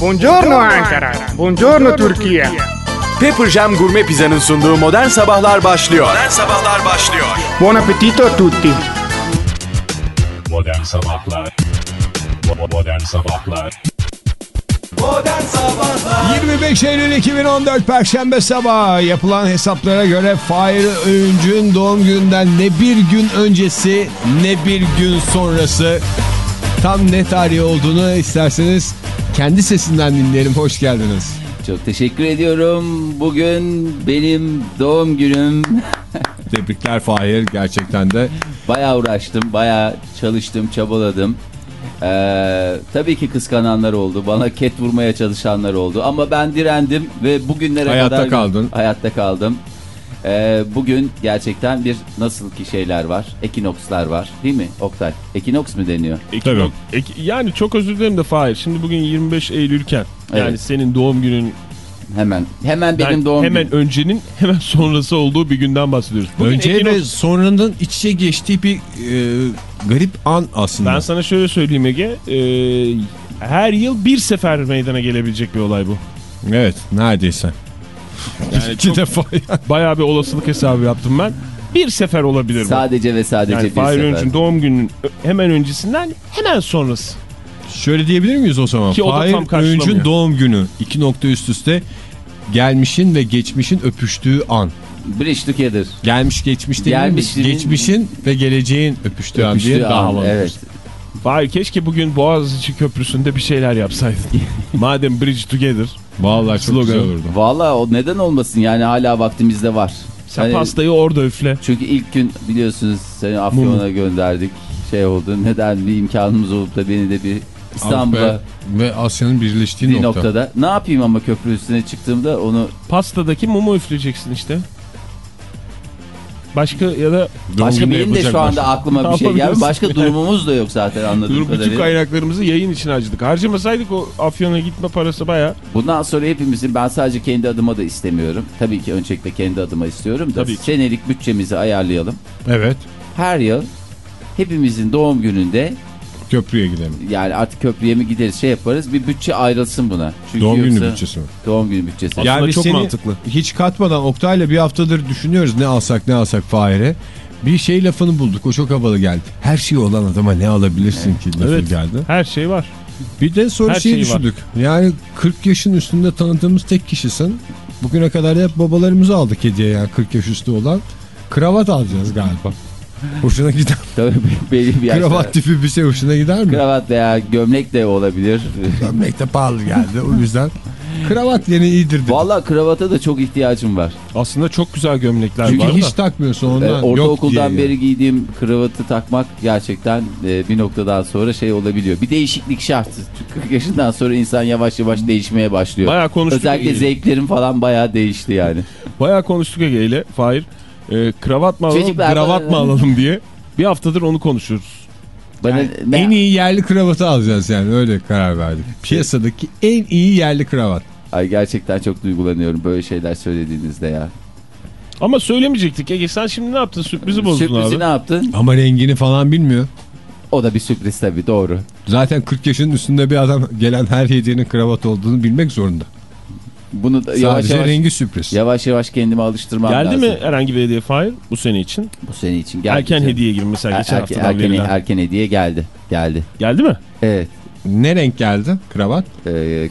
Buongiorno Ankara. Buongiorno Türkiye. Pepper Jam Gourmet Pizza'nın sunduğu Modern Sabahlar başlıyor. Modern Sabahlar başlıyor. Buon appetito a tutti. Modern Sabahlar Bo- Modern Sabahlar 25 Eylül 2014 Perşembe sabahı yapılan hesaplara göre Fahir Öğüncü'nün doğum gününden ne bir gün öncesi ne bir gün sonrası tam ne tarihi olduğunu isterseniz kendi sesinden dinleyelim. Hoş geldiniz. Çok teşekkür ediyorum. Bugün benim doğum günüm. Tebrikler Fahir gerçekten de. Bayağı uğraştım, bayağı çalıştım, çabaladım. Ee, tabii ki kıskananlar oldu. Bana ket vurmaya çalışanlar oldu. Ama ben direndim ve bugünlere Hayatta kadar... kaldın. Hayatta kaldım. Ee, bugün gerçekten bir nasıl ki şeyler var. Ekinokslar var. Değil mi Oktay? Ekinoks mu deniyor? Tabii. yani çok özür dilerim de Fahir. Şimdi bugün 25 Eylül'ken yani Evet. senin doğum günün Hemen. Hemen benim ben doğum hemen günüm. öncenin hemen sonrası olduğu bir günden bahsediyoruz. Bugün Önce Ekinoks- ve sonranın iç içe geçtiği bir e, garip an aslında. ben sana şöyle söyleyeyim Ege. Ee, her yıl bir sefer meydana gelebilecek bir olay bu. Evet neredeyse. Yani İki çok defa bayağı bir olasılık hesabı yaptım ben. Bir sefer olabilir bu. Sadece ve sadece Yani bir Fahir. Öncü'nün doğum gününün hemen öncesinden hemen sonrası. Şöyle diyebilir miyiz o zaman? Ki o Fahir. Öğüncü'nün doğum günü. iki nokta üst üste gelmişin ve geçmişin öpüştüğü an. Bridge Together. Gelmiş geçmiş değil mi? Gelmişin- Geçmişin ve geleceğin öpüştüğü, an diye Öpüştüğü daha an, havalı. Evet. Fahir keşke bugün Boğaziçi Köprüsü'nde bir şeyler yapsaydın. Madem Bridge Together. Vallahi çok Slogan. güzel olurdu. Valla o neden olmasın yani hala vaktimizde var. Sen Hani- pastayı orada üfle. Çünkü ilk gün biliyorsunuz seni Afyon'a gönderdik. Şey oldu neden bir imkanımız olup da beni de bir İstanbul'a ve Asya'nın birleştiği bir nokta. noktada. Ne yapayım ama köprü üstüne çıktığımda onu Pastadaki mumu üfleyeceksin işte. Başka ya da başka benim de şu anda başka. aklıma bir şey geldi. Başka durumumuz da yok zaten anladığım dur bütün kadarıyla. kaynaklarımızı yayın için harcadık. Harcamasaydık o Afyon'a gitme parası baya. Bundan sonra hepimizin ben sadece kendi adıma da istemiyorum. Tabii ki öncelikle kendi adıma istiyorum da Tabii ki. senelik bütçemizi ayarlayalım. Evet. Her yıl hepimizin doğum gününde Köprüye gidelim. yani artık köprüye mi gideriz şey yaparız bir bütçe ayrılsın buna. Çünkü Doğum günü yoksa- bütçesi mi? Doğum günü bütçesi. Ya- Yani çok mantıklı. hiç katmadan Oktay'la bir haftadır düşünüyoruz ne alsak ne alsak Fahir'e. Bir şey lafını bulduk o çok havalı geldi. Her şey olan adama ne alabilirsin ki lafı Evet. geldi. Her şey var. Bir de Her şey şeyi var. düşündük. Yani 40 yaşın üstünde tanıdığımız tek kişisin. Bugüne kadar hep babalarımızı aldık hediye yani 40 yaş üstü olan. Kravat alacağız galiba. Hoşuna gider. Tabii belli bir yaşta. Kravat tipi bir şey hoşuna gider mi? Kravat veya gömlek de olabilir. Gömlek de pahalı geldi o yüzden. Kravat yeni iyidir dedim. Vallahi kravata da çok ihtiyacım var. Aslında çok güzel gömlekler Çünkü var hiç da. takmıyorsun Ee, ondan. yok ortaokuldan beri giydiğim kravatı takmak gerçekten e, bir noktadan sonra şey olabiliyor. Bir değişiklik şart. Çünkü 40 yaşından sonra insan yavaş yavaş değişmeye başlıyor. Bayağı konuştuk Özellikle zevklerim falan bayağı değişti yani. Bayağı konuştuk Ege ile Fahir. Ee, kravat mı alalım, Çocuklar kravat bana- mı alalım diye. Bir haftadır onu konuşuyoruz. Bana ne- En iyi yerli kravatı alacağız yani öyle karar verdik. Piyasadaki en iyi yerli kravat. Ay gerçekten çok duygulanıyorum böyle şeyler söylediğinizde ya. Ama söylemeyecektik Ege. Sen şimdi ne yaptın? Sürprizi bozdun Sürprizi abi. ne yaptın? Ama rengini falan bilmiyor. O da bir sürpriz tabii doğru. Zaten 40 yaşının üstünde bir adam gelen her hediyenin kravat olduğunu bilmek zorunda. Bunu da Sadece yavaş yavaş, rengi sürpriz. yavaş yavaş kendime alıştırmam Geldi lazım. mi herhangi bir hediye Fahir bu sene için? Bu sene için geldi. erken canım. hediye gibi mesela Er- geçen erken, haftadan erken, verilen. erken hediye geldi. Geldi. Geldi mi? Evet. Ne renk geldi kravat? Ee,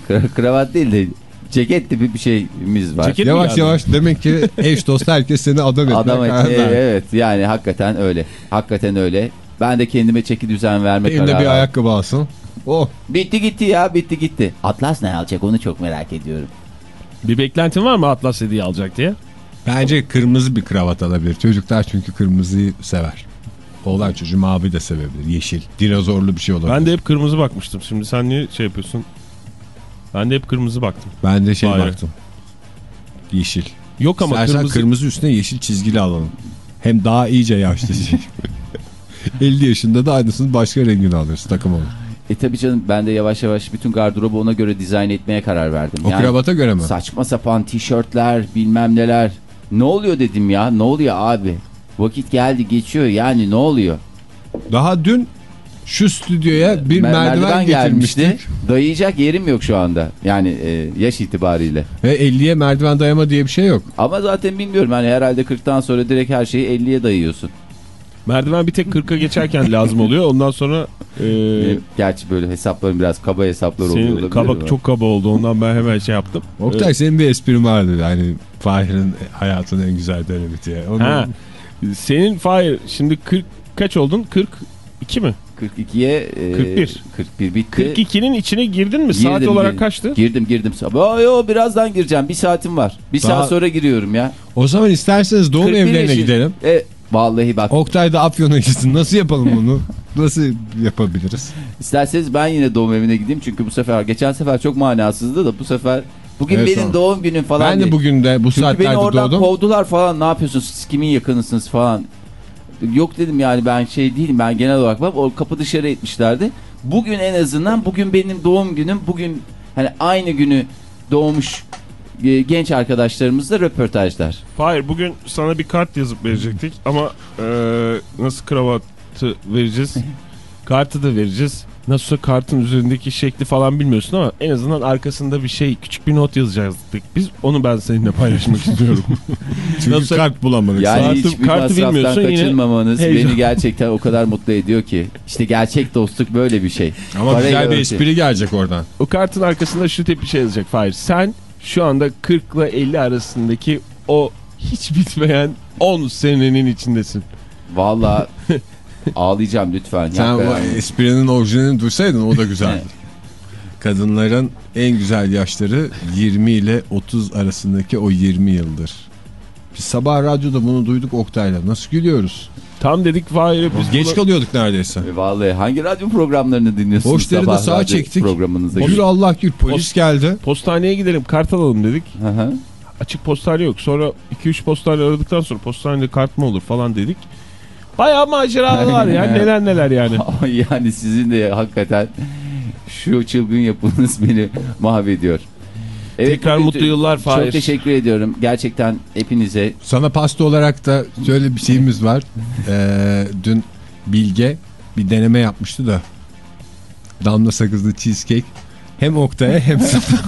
kra- kravat değil de ceket tipi bir şeyimiz var. Ceket yavaş yavaş demek ki eş dost herkes seni adam etmeye Adam karar et- verdi. evet yani hakikaten öyle. Hakikaten öyle. Ben de kendime çeki düzen verme Elinde kararı bir ayakkabı alsın. Oh Bitti gitti ya bitti gitti. Atlas ne alacak onu çok merak ediyorum. Bir beklentin var mı Atlas hediye alacak diye? bence kırmızı bir kravat alabilir. Çocuklar çünkü kırmızıyı sever. Oğlan çocuğu mavi de sevebilir. Yeşil. Dinozorlu bir şey olabilir. Ben de hep kırmızı bakmıştım. Şimdi sen niye şey yapıyorsun? Ben de hep kırmızı baktım. Ben de şey Hayır. baktım. Yeşil. Yok ama İstersen kırmızı... kırmızı... üstüne yeşil çizgili alalım. Hem daha iyice yaşlıcı. 50 yaşında da aynısını başka rengini alırız takım olur. E tabi canım ben de yavaş yavaş bütün gardırobu ona göre dizayn etmeye karar verdim. O kravata göre mi? Saçma sapan tişörtler bilmem neler. Ne oluyor dedim ya ne oluyor abi. Vakit geldi geçiyor yani ne oluyor? Daha dün Şu stüdyoya bir Me- merdiven, gelmişti. Dayayacak yerim yok şu anda. Yani e, yaş itibariyle. Ve 50'ye merdiven dayama diye bir şey yok. Ama zaten bilmiyorum hani herhalde 40'tan sonra direkt her şeyi 50'ye dayıyorsun. Merdiven bir tek 40'a geçerken lazım oluyor. Ondan sonra e, gerçi böyle hesaplarım biraz kaba hesaplar oluyor. senin olabilir kaba, ama. çok kaba oldu. Ondan ben hemen şey yaptım. Oktay senin bir esprin vardı yani Fahir'in hayatının en güzel dönemi diye. Onu... Ha, senin Fahir şimdi 40 kaç oldun? 42 mi? 42'ye e, 41. 41 bitti. 42'nin içine girdin mi? Saat Girdim, olarak girdim. kaçtı? Girdim girdim. Aa, yo, birazdan gireceğim. Bir saatim var. Bir Daha- saat sonra giriyorum ya. O zaman isterseniz doğum 41 evlerine yaşı- gidelim. E, vallahi bak. Oktay da Afyon'a gitsin. Nasıl yapalım bunu? Nasıl yapabiliriz? İsterseniz ben yine doğum evine gideyim. Çünkü bu sefer geçen sefer çok manasızdı da bu sefer bugün Evet, benim tamam. doğum günüm falan Ben diye. de bugün de bu Çünkü beni saatlerde oradan doğdum. kovdular falan. Ne yapıyorsunuz? Siz kimin yakınısınız falan. Yok dedim yani ben şey değilim. Ben genel olarak bak o kapı dışarı etmişlerdi. Bugün en azından bugün benim doğum günüm. Bugün hani aynı günü doğmuş e, genç arkadaşlarımızla röportajlar. Fahir bugün sana bir kart yazıp verecektik ama e, nasıl kravatı vereceğiz? Kartı da vereceğiz. Nasılsa kartın üzerindeki şekli falan bilmiyorsun ama en azından arkasında bir şey küçük bir not yazacaktık. Biz onu ben seninle paylaşmak istiyorum. Çünkü Nasıl- kart bulamadık. Yani Kartı- hiçbir kartı masraftan bilmiyorsun, yine kaçınmamanız heyecan. beni gerçekten o kadar mutlu ediyor ki. İşte gerçek dostluk böyle bir şey. Ama Parayla güzel bir espri gelecek oradan. o kartın arkasında şu tip bir şey yazacak Fahir. Sen şu anda 40 ile 50 arasındaki o hiç bitmeyen 10 senenin içindesin. Valla ağlayacağım lütfen. Sen o esprinin orijinalini duysaydın o da güzeldi. Kadınların en güzel yaşları 20 ile 30 arasındaki o 20 yıldır. Biz sabah radyoda bunu duyduk Oktay'la. Nasıl gülüyoruz? Tam dedik Fahir'e biz Geç buna- kalıyorduk neredeyse. E, Vallahi hangi radyo programlarını dinliyorsunuz? Boşları da sağa çektik. Programınıza Yürü Allah gül polis Post- geldi. Postaneye gidelim kart alalım dedik. Hı hı. Açık postane yok. Sonra 2-3 postane aradıktan sonra postanede kart mı olur falan dedik. Bayağı maceralar var ya neler neler yani. Yani sizin de hakikaten şu çılgın yapınız beni mahvediyor. Evet, Tekrar mutlu yıllar Fahir. Çok teşekkür ediyorum. Gerçekten hepinize Sana pasta olarak da şöyle bir şeyimiz var. Ee, dün Bilge bir deneme yapmıştı da damla sakızlı cheesecake hem Oktay'a hem sana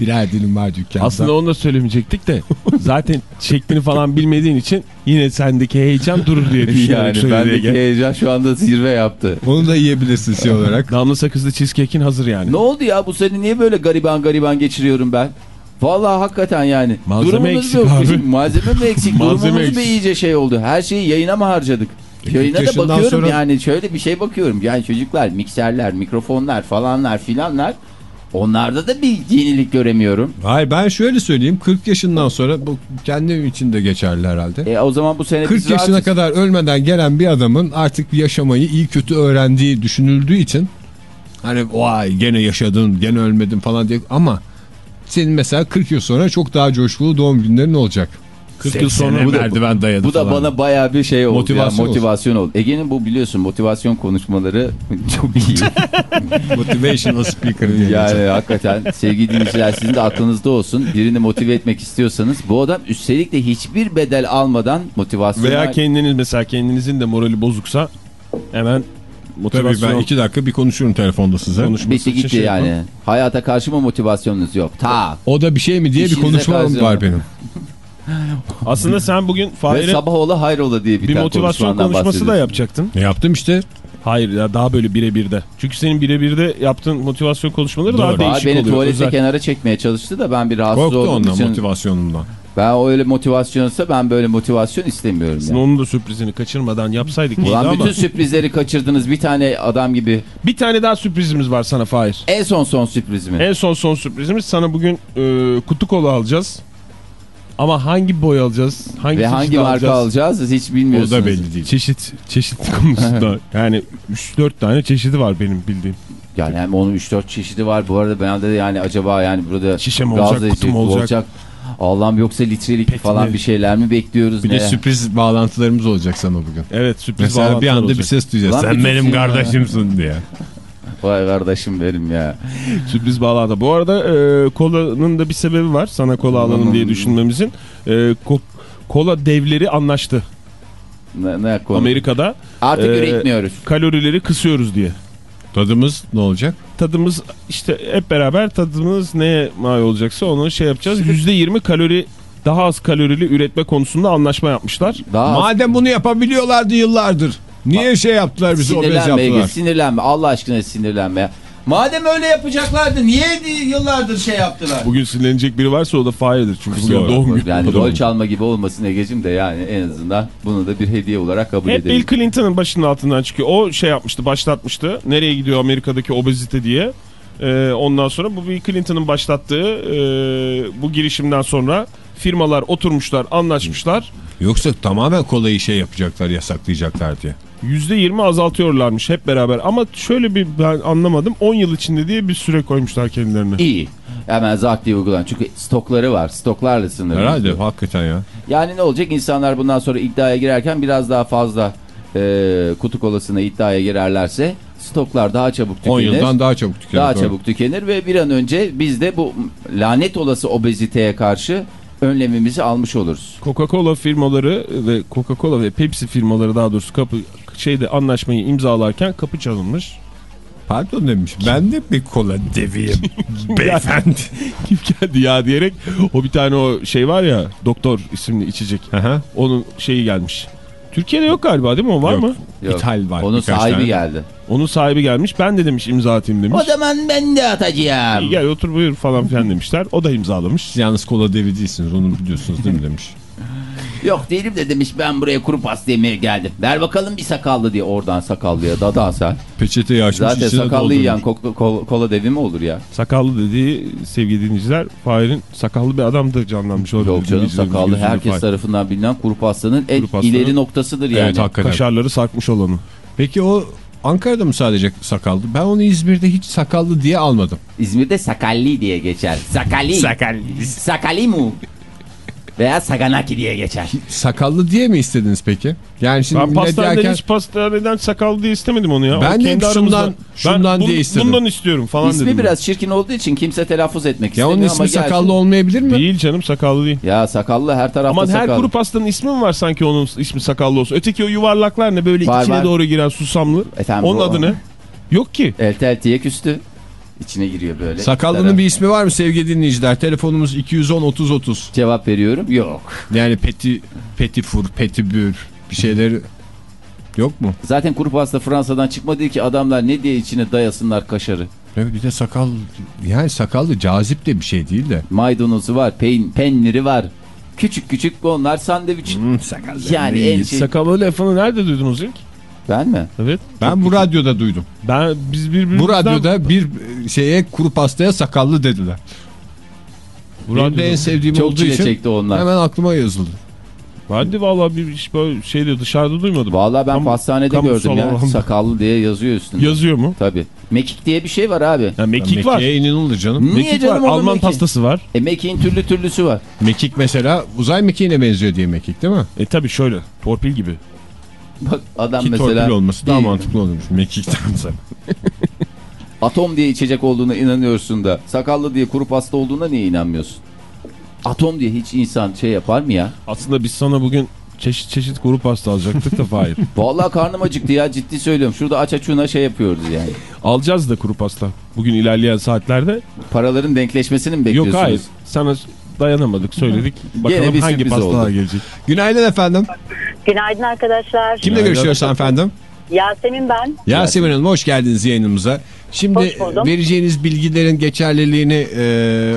birer dilim var dükkanda. Aslında onu da söylemeyecektik de zaten şeklini falan bilmediğin için yine sendeki heyecan durur diye düşünüyorum. yani bendeki gel. heyecan şu anda zirve yaptı. Onu da yiyebilirsin şey olarak. Damla sakızlı cheesecake'in hazır yani. Ne oldu ya bu sene niye böyle gariban gariban geçiriyorum ben? Vallahi hakikaten yani. Malzeme Durumumuz eksik yok. abi. Malzeme mi eksik? Malzeme Durumumuz eksik. mu iyice şey oldu? Her şeyi yayına mı harcadık? E, Yayına da bakıyorum sonra- yani şöyle bir şey bakıyorum. Yani çocuklar mikserler, mikrofonlar falanlar filanlar. Onlarda da bir yenilik göremiyorum. Hayır ben şöyle söyleyeyim 40 yaşından sonra bu kendim için de geçerli herhalde. E o zaman bu sene 40 biz yaşına rahatız. kadar ölmeden gelen bir adamın artık yaşamayı iyi kötü öğrendiği düşünüldüğü için hani vay gene yaşadın gene ölmedin falan diye ama senin mesela 40 yıl sonra çok daha coşkulu doğum günlerin olacak. 40 yıl sonra bu bu da merdiven dayadı Bu da falan. bana bayağı bir şey oldu. Motivasyon Motivasyon, olsun. motivasyon oldu. Ege'nin bu biliyorsun motivasyon konuşmaları çok iyi. Motivational speaker diye Yani hakikaten sevgili dinleyiciler sizin de aklınızda olsun. Birini motive etmek istiyorsanız bu adam üstelik de hiçbir bedel almadan motivasyon veya kendiniz mesela kendinizin de morali bozuksa hemen Tabii motivasyon ben iki dakika bir konuşurum telefonda size. konuşması bitti gitti şey yani. yapın. Hayata karşı mı motivasyonunuz yok? Ta. O da bir şey mi diye bir İşinize konuşmam karşı var benim. Aslında sen bugün Ve Fahir'e sabah ola hayrola diye bir biten motivasyon konuşması da yapacaktın. Ne yaptım işte. Hayır ya daha böyle birebirde. Çünkü senin birebirde yaptığın motivasyon konuşmaları daha Doğru. Bahar değişik beni oluyor. tuvalete Özel. kenara çekmeye çalıştı da ben bir rahatsız Korktu olduğum ondan için. motivasyonumdan. Ben o öyle motivasyonsa ben böyle motivasyon istemiyorum. Yani. onun da sürprizini kaçırmadan yapsaydık Ulan ama. bütün sürprizleri kaçırdınız bir tane adam gibi. Bir tane daha sürprizimiz var sana Fahir. En son son sürpriz mi? En son son sürprizimiz sana bugün e, kutu kola alacağız. Ama hangi boy alacağız? Hangi Ve hangi marka alacağız hiç O bilmiyorsunuz. da belli değil. Çeşit, çeşit konusunda. yani 3-4 tane çeşidi var benim bildiğim. Yani hem onun 3-4 çeşidi var. Bu arada ben de yani acaba yani burada Şişe mi olacak, kutu mu içecek olacak? Allah'ım yoksa litrelik Pet falan bir şeyler mi bekliyoruz? Bir ne? de sürpriz bağlantılarımız olacak sana bugün. Evet sürpriz Mesela bir anda olacak. bir ses duyacağız. Lan Sen benim kardeşimsin diye. Vay kardeşim benim ya. Sürpriz bağlantı. Bu arada e, kolanın da bir sebebi var. Sana kola alalım diye düşünmemizin. E, ko- kola devleri anlaştı. Ne, ne konu? Amerika'da Artık e, üretmiyoruz. kalorileri kısıyoruz diye. Tadımız ne olacak? Tadımız işte hep beraber tadımız neye mal olacaksa onu şey yapacağız. %20 kalori daha az kalorili üretme konusunda anlaşma yapmışlar. Daha az- Madem bunu yapabiliyorlardı yıllardır. Niye şey yaptılar bizi obez sinirlenme yaptılar? sinirlenme. Allah aşkına sinirlenme ya. Madem öyle yapacaklardı niye yıllardır şey yaptılar? Bugün sinirlenecek biri varsa o da Fahir'dir. Çünkü bugün doğum günü. Yani rol çalma gibi olmasın Ege'cim de yani en azından bunu da bir hediye olarak kabul Hep edelim. Bill Clinton'ın başının altından çıkıyor. O şey yapmıştı, başlatmıştı. Nereye gidiyor Amerika'daki obezite diye. Ee, ondan sonra bu Bill Clinton'ın başlattığı e, bu girişimden sonra firmalar oturmuşlar, anlaşmışlar. Yoksa tamamen kolayı şey yapacaklar, yasaklayacaklar diye. %20 azaltıyorlarmış hep beraber. Ama şöyle bir ben anlamadım. 10 yıl içinde diye bir süre koymuşlar kendilerine. İyi. Hemen zat diye uygulan. Çünkü stokları var. Stoklarla sınırlı. Herhalde hakikaten ya. Yani ne olacak? İnsanlar bundan sonra iddiaya girerken biraz daha fazla e, kutu kolasına iddiaya girerlerse stoklar daha çabuk 10 tükenir. yıldan daha çabuk tükenir. daha Doğru. çabuk tükenir ve bir an önce biz de bu lanet olası obeziteye karşı önlemimizi almış oluruz. Coca-Cola firmaları ve Coca-Cola ve Pepsi firmaları daha doğrusu kapı şeyde anlaşmayı imzalarken kapı çalınmış. Pardon demiş. Ben de bir kola deviyim. Beyefendi. Kim geldi ya diyerek o bir tane o şey var ya doktor isimli içecek. Aha. Onun şeyi gelmiş. Türkiye'de yok galiba değil mi o var Yok. mı? Yok. İthal var Onun sahibi tane. geldi. Onun sahibi gelmiş ben de demiş imza atayım demiş. O zaman ben de atacağım. İyi, Gel otur buyur falan filan demişler. O da imzalamış. Yalnız kola devi değilsiniz. Onu biliyorsunuz değil mi demiş. Yok değilim de demiş ben buraya kuru pasta yemeye geldim. Ver bakalım bir sakallı diye oradan sakallıya dada sen. Peçeteyi açmış. Zaten içine sakallı doldurmuş. yiyen kola, kola, kola devi mi olur ya? Sakallı dediği sevgili dinleyiciler Fahir'in sakallı bir adamdır canlanmış. orada Yok canım sakallı herkes Fahir. tarafından bilinen kuru pastanın en Kuru pastanın- ileri noktasıdır yani. Evet hakikaten. Kaşarları sarkmış olanı. Peki o Ankara'da mı sadece sakallı? Ben onu İzmir'de hiç sakallı diye almadım. İzmir'de sakalli diye geçer. Sakalli. Sakalli. Sakalli mu? Veya saganaki diye geçer. Sakallı diye mi istediniz peki? Yani şimdi Ben pastaneden yerken hiç pastaneden sakallı diye istemedim onu ya. Ben O de kendi şundan- aramızda- şundan ben diye istedim. Bundan istiyorum falan İsmi dedim. biraz çirkin olduğu için kimse telaffuz etmek ya istemiyor onun ama ismi gerçi- sakallı olmayabilir mi? Değil canım sakallı değil. Ya sakallı her tarafta Aman her sakallı. kuru pastanın ismi mi var sanki onun ismi sakallı olsun. Öteki o yuvarlaklar ne böyle Var, içine var. doğru giren susamlı. Efendim, onun adı ne? Yok ki. Elti eltiye küstü. İçine giriyor böyle. Sakallının bir ismi var mı sevgili dinleyiciler? Telefonumuz 210 30 30. Cevap veriyorum. Yok. Yani peti, petifur, petibür bir şeyleri yok mu? Zaten kuru pasta Fransa'dan çıkmadı ki adamlar ne diye içine dayasınlar kaşarı. Evet bir de sakal yani sakallı cazip de bir şey değil de. Maydanozu var, peyn, peyniri var. Küçük küçük onlar sandviç. Hmm, sakallı. yani en şey... Sakallı lafını nerede duydunuz ilk? Ben mi? Evet. Ben bu radyoda duydum. Ben biz birbirimizden... Bu radyoda bir şeye kuru pastaya sakallı dediler. Bu Benim de en sevdiğim Çok olduğu için çekti onlar. hemen aklıma yazıldı. Ben de valla bir iş böyle şeyde dışarıda duymadım. Vallahi ben Kamu- pastanede kamusal gördüm ya. alanda. Sakallı diye yazıyor üstünde. Yazıyor mu? Tabii. Mekik diye bir şey var abi. Ya mekik var. Mekik'e inanılır canım. Niye Mekik var. canım onun Alman mekik? pastası var. E mekiğin türlü türlüsü var. Mekik mesela uzay mekiğine benziyor diye mekik değil mi? E tabi şöyle. Torpil gibi. Bak adam Ki mesela torpil olması daha mantıklı olurmuş mekiktense. atom diye içecek olduğuna inanıyorsun da sakallı diye kuru pasta olduğuna niye inanmıyorsun? Atom diye hiç insan şey yapar mı ya? Aslında biz sana bugün çeşit çeşit kuru pasta alacaktık da Fahir. Vallahi karnım acıktı ya ciddi söylüyorum. Şurada aç açuna şey yapıyoruz yani. Alacağız da kuru pasta. Bugün ilerleyen saatlerde. Paraların denkleşmesini mi Yok bekliyorsunuz? hayır. Sana dayanamadık söyledik. Bakalım bir hangi pastalar oldu. gelecek. Günaydın efendim. Günaydın arkadaşlar. Kimle görüşüyoruz efendim? Yasemin ben. Yasemin Hanım hoş geldiniz yayınımıza. Şimdi vereceğiniz bilgilerin geçerliliğini e,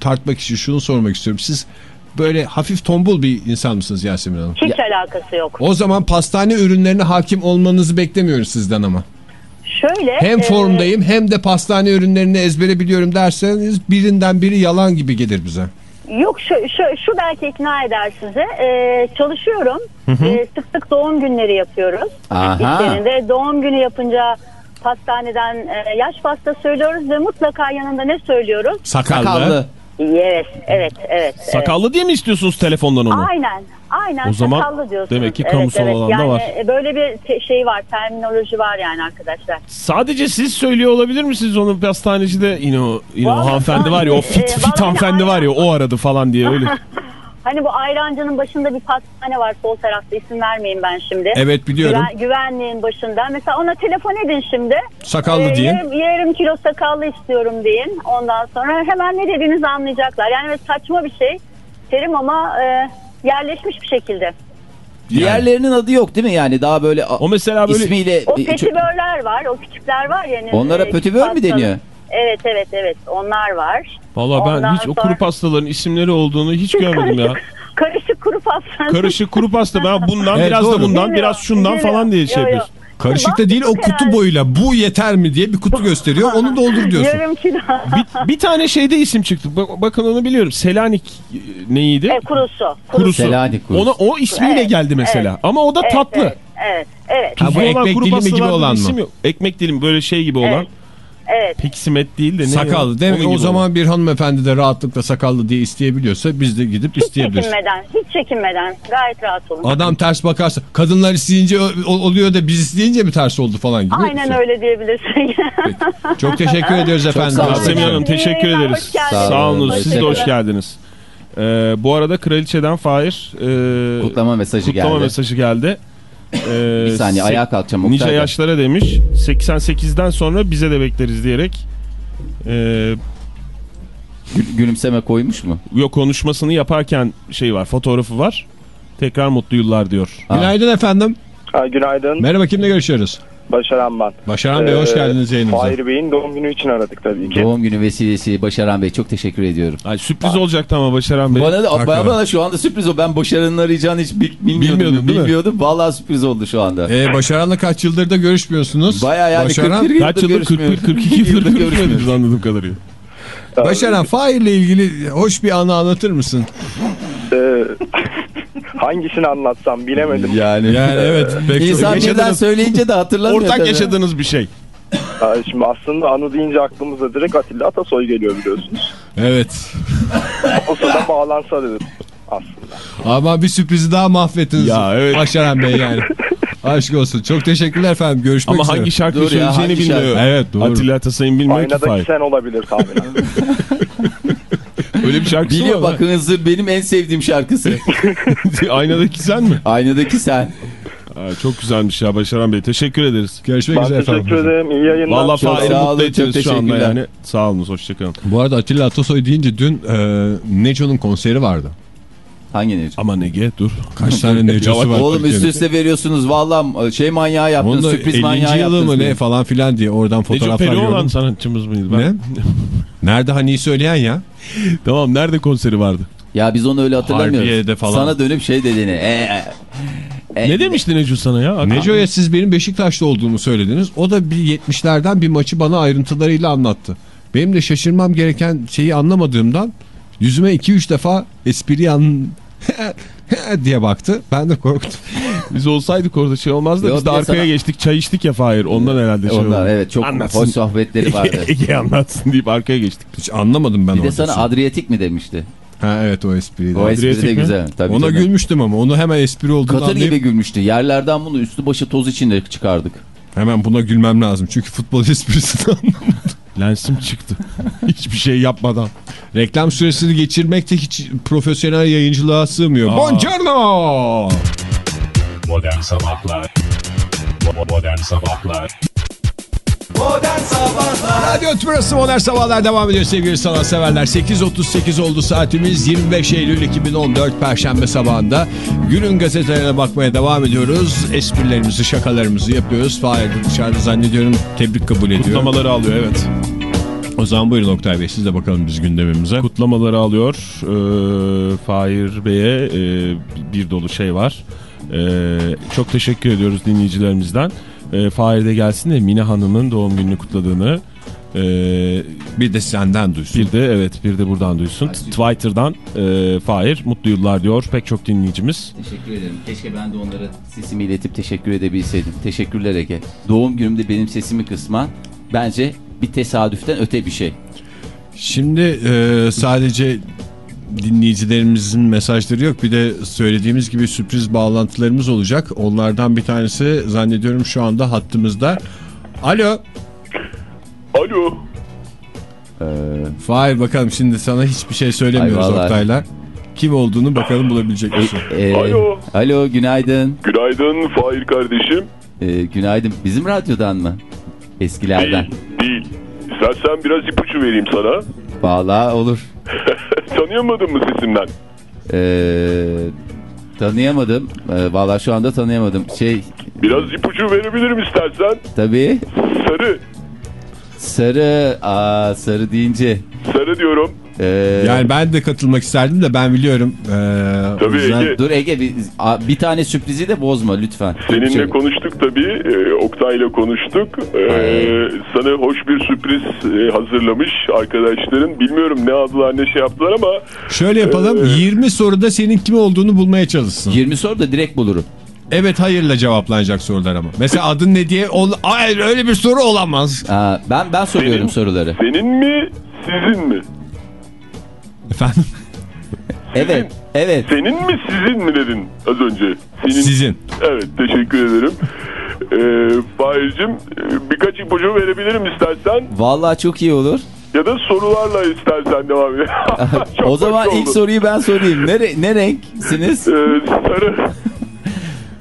tartmak için şunu sormak istiyorum. Siz böyle hafif tombul bir insan mısınız Yasemin Hanım? Hiç alakası yok. O zaman pastane ürünlerine hakim olmanızı beklemiyoruz sizden ama. Şöyle. Hem e, formdayım hem de pastane ürünlerini ezbere biliyorum derseniz birinden biri yalan gibi gelir bize. Yok şu, şu, şu belki ikna eder size. E, çalışıyorum. E, sık sık doğum günleri yapıyoruz. Aha. İşlerinde doğum günü yapınca pastaneden e, yaş pasta söylüyoruz ve mutlaka yanında ne söylüyoruz? Sakallı. Sakallı. Evet, evet, evet. Sakallı diye mi istiyorsunuz telefondan onu? Aynen, aynen O zaman sakallı diyorsunuz. demek ki kamusal alanda yani var. e, Böyle bir şey var, terminoloji var yani arkadaşlar. Sadece siz söylüyor olabilir misiniz onu pastanecide yine o, yine o hanımefendi var ya o e, fit vallahi fit hanımefendi var ya o aradı falan diye öyle. Hani bu ayrancının başında bir pastane var sol tarafta isim vermeyeyim ben şimdi. Evet biliyorum. Güven- güvenliğin başında. Mesela ona telefon edin şimdi. Sakallı Ee, diye. Yarım, yarım kilo sakallı istiyorum deyin. Ondan sonra hemen ne dediğinizi anlayacaklar. Yani saçma bir şey. Terim ama e, yerleşmiş bir şekilde. Diğerlerinin adı yok değil mi yani daha böyle O mesela böyle ismiyle O petibörler var. O küçükler var yani. Onlara petibör mü deniyor? Evet evet evet. Onlar var. Valla ben Ondan hiç o sonra- kuru pastaların isimleri olduğunu hiç görmedim ya. Karışık, kuru pastane. Karışık kuru pasta ben bundan Evet, biraz doğru. da bundan Bilmiyorum, biraz şundan bilmiyorum. falan diye şey Yo, yo. yapıyorsun. Karışık da değil o kutu herhalde. boyuyla bu yeter mi diye bir kutu gösteriyor onu doldur diyorsun. Yarım kilo. Bir, bir tane şeyde isim çıktı. Bak- Bakın onu biliyorum. Selanik e, neydi? e, kurusu. Kurusu. Selanik kurusu. Ona, o ismiyle Evet, geldi mesela. evet. Ama o da Evet, tatlı. Evet. Evet. evet. Ha, bu ekmek dilimi gibi olan mı? yok. Ekmek dilimi böyle şey gibi olan. Evet. Peksimet değil de ne? Sakallı değil mi? O zaman olan. bir hanımefendi de rahatlıkla sakallı diye isteyebiliyorsa biz de gidip Hiç isteyebiliriz. çekinmeden, hiç çekinmeden gayet rahat olun. Adam ters bakarsa kadınlar isteyince oluyor da biz isteyince mi ters oldu falan gibi. Aynen Şey. öyle diyebilirsin. Çok teşekkür ediyoruz efendim. sağ olun. Yasemin Hanım teşekkür ederiz. Sağ olun. Siz de hoş geldiniz. Ee, bu arada kraliçeden Fahir e, kutlama mesajı kutlama geldi. mesajı geldi. Ee, Bir saniye ayağa kalkacağım. Nice Bey. yaşlara demiş. 88'den sonra bize de bekleriz diyerek. Ee, Gül- gülümseme koymuş mu? yok konuşmasını yaparken şey var fotoğrafı var. Tekrar mutlu yıllar diyor. Günaydın efendim. Ha, günaydın. Merhaba kimle görüşüyoruz? Başaran ben. Başaran Bey hoş Ee, geldiniz yayınımıza. Fahir Bey'in doğum günü için aradık tabii ki. Doğum günü vesilesi Başaran Bey çok teşekkür ediyorum. Ay, sürpriz olacaktı ama Başaran Bey. Bana da bana, bana şu anda sürpriz o. Ben Başaran'ın arayacağını hiç bil- bilmiyordum. Mi? bilmiyordum. Vallahi sürpriz oldu şu anda. Ee, Başaran'la kaç yıldır da görüşmüyorsunuz? Bayağı yani Başaran, 41 yıldır Kaç yıldır? 41 görüşmüyoruz. 42 yıldır görüşmüyoruz. anladığım kadarıyla. Başaran Fahir'le ilgili hoş bir anı anlatır mısın? Hangisini anlatsam bilemedim. Yani. Yani evet. İnsan birden söyleyince de hatırlamıyor. Ortak tabii. yaşadığınız bir şey. Şimdi aslında anı deyince aklımıza direkt Atilla Atasoy geliyor biliyorsunuz. Evet. O sırada bağlansa dedim aslında. Ama bir sürprizi daha mahvettiniz. Ya, evet. Başaran Bey yani. Aşk olsun. Çok teşekkürler efendim. Görüşmek Ama üzere. hangi şarkı Dur ya, söyleyeceğini hangi bilmiyor. şarkı? Evet doğru. Atilla Atasay'ın bilmiyor ki Aynadaki sen olabilir tahminen. Öyle bir şarkısı Biliyor var. bakın Hızır benim en sevdiğim şarkısı. Aynadaki sen mi? Aynadaki sen. Aa, çok güzelmiş ya Başaran Bey. Teşekkür ederiz. Görüşmek ben üzere teşekkür efendim. ederim. İyi yayınlar. Vallahi Çok Fahir'i mutlu ettiniz şu anda teşekkürler. yani. Sağ olun, hoşçakalın. Bu arada Atilla Atasoy deyince dün e, Neco'nun konseri vardı. Hangi Necip? Ama Ege dur. Kaç tane Neco'su var. Oğlum üst üste veriyorsunuz. Vallahi şey manyağı yaptınız. Onun da Sürpriz 50. manyağı yılı yaptınız. mı ne falan filan diye oradan fotoğraflar Peri olan gördüm. sanatçımız mıydı? Ben... Ne? Nerede hani söyleyen ya? tamam nerede konseri vardı? Ya biz onu öyle hatırlamıyoruz. Harbiye'de falan. Sana dönüp şey dediğini. E, e, ne demişti Necu sana ya? Neco'ya siz benim Beşiktaş'ta olduğumu söylediniz. O da bir 70'lerden bir maçı bana ayrıntılarıyla anlattı. Benim de şaşırmam gereken şeyi anlamadığımdan yüzüme 2-3 defa espri yan diye baktı. Ben de korktum. Biz olsaydık orada şey olmazdı. Yo, Biz de de arkaya sana- geçtik çay içtik ya Fahir. Ondan herhalde şey oldu. evet çok Anlatsın. hoş sohbetleri vardı. Ege, anlatsın deyip arkaya geçtik. Hiç anlamadım ben Bir de sana Adriyatik mi demişti? Ha evet o espriydi. O espri de Adriyatik mi? güzel. Tabii Ona canım. gülmüştüm ama onu hemen espri olduğunu Katır anlayıp gibi gülmüştü. Yerlerden bunu üstü başı toz içinde çıkardık. hemen buna gülmem lazım. Çünkü futbol esprisini anlamadım. Lensim çıktı. Hiçbir şey yapmadan. Reklam süresini geçirmek de hiç profesyonel yayıncılığa sığmıyor. Aa. Buongiorno! Modern Sabahlar Bo- Modern Sabahlar Radyo Tümrüt'ü Modern Sabahlar devam ediyor sevgili sanatseverler. 8.38 oldu saatimiz 25 Eylül 2014 Perşembe sabahında. Günün gazetelerine bakmaya devam ediyoruz. Esprilerimizi, şakalarımızı yapıyoruz. Fahir dışarıda zannediyorum tebrik kabul ediyor. Kutlamaları alıyor evet. O zaman buyurun Oktay Bey siz de bakalım biz gündemimize. Kutlamaları alıyor. Ee, Fahir Bey'e e, bir dolu şey var. Ee, çok teşekkür ediyoruz dinleyicilerimizden. Ee, Fahir de gelsin de Mine Hanım'ın doğum gününü kutladığını e, Bir de senden duysun. bir de evet bir de buradan duysun. Twitter'dan e, Fahir mutlu yıllar diyor pek çok dinleyicimiz. Teşekkür ederim. Keşke ben de onlara sesimi iletip teşekkür edebilseydim. Teşekkürler Ege. Doğum günümde benim sesimi kısman bence bir tesadüften öte bir şey. Şimdi e, sadece dinleyicilerimizin mesajları yok. Bir de söylediğimiz gibi sürpriz bağlantılarımız olacak. Onlardan bir tanesi zannediyorum şu anda hattımızda. Alo. Alo. Ee, Fahir bakalım şimdi sana hiçbir şey söylemiyoruz Ay. Oktay'la. kim olduğunu bakalım bulabilecek misin? Ee, Alo. Alo günaydın. Günaydın Fahir kardeşim. Ee, günaydın. Bizim radyodan mı? Eskilerden. Değil, değil. İstersen biraz ipucu vereyim sana. Vallahi olur. Tanıyamadın mı sesimden? Ee, tanıyamadım. Ee, vallahi şu anda tanıyamadım. Şey Biraz ipucu verebilirim istersen. tabii Sarı. sarı aa, sarı deyince Sarı diyorum. Ee, Yani ben de katılmak isterdim de ben biliyorum. Ee, Tabii yüzden- Ege. dur Ege bir, bir tane sürprizi de bozma lütfen. Seninle Şey- konuştuk tabii. Ee, Oktay'la konuştuk. Ee, sana hoş bir sürpriz e, hazırlamış arkadaşların. Bilmiyorum ne aldılar ne şey yaptılar ama Şöyle yapalım. Ee, 20 soruda senin kim olduğunu bulmaya çalışsın. 20 soru da direkt bulurum. Evet hayırla cevaplanacak sorular ama. Mesela adın ne diye ol hayır öyle bir soru olamaz. Aa, ben ben soruyorum Senin- soruları. senin mi sizin mi? Efendim Evet. Evet. Senin mi sizin mi dedin az önce? Senin. sizin. Evet teşekkür ederim. Ee, Fahir'cim birkaç ipucu verebilirim istersen Vallahi çok iyi olur. ya da sorularla istersen devam edelim. O zaman ilk soruyu ben sorayım. Ne, ne renksiniz? Ee, sarı.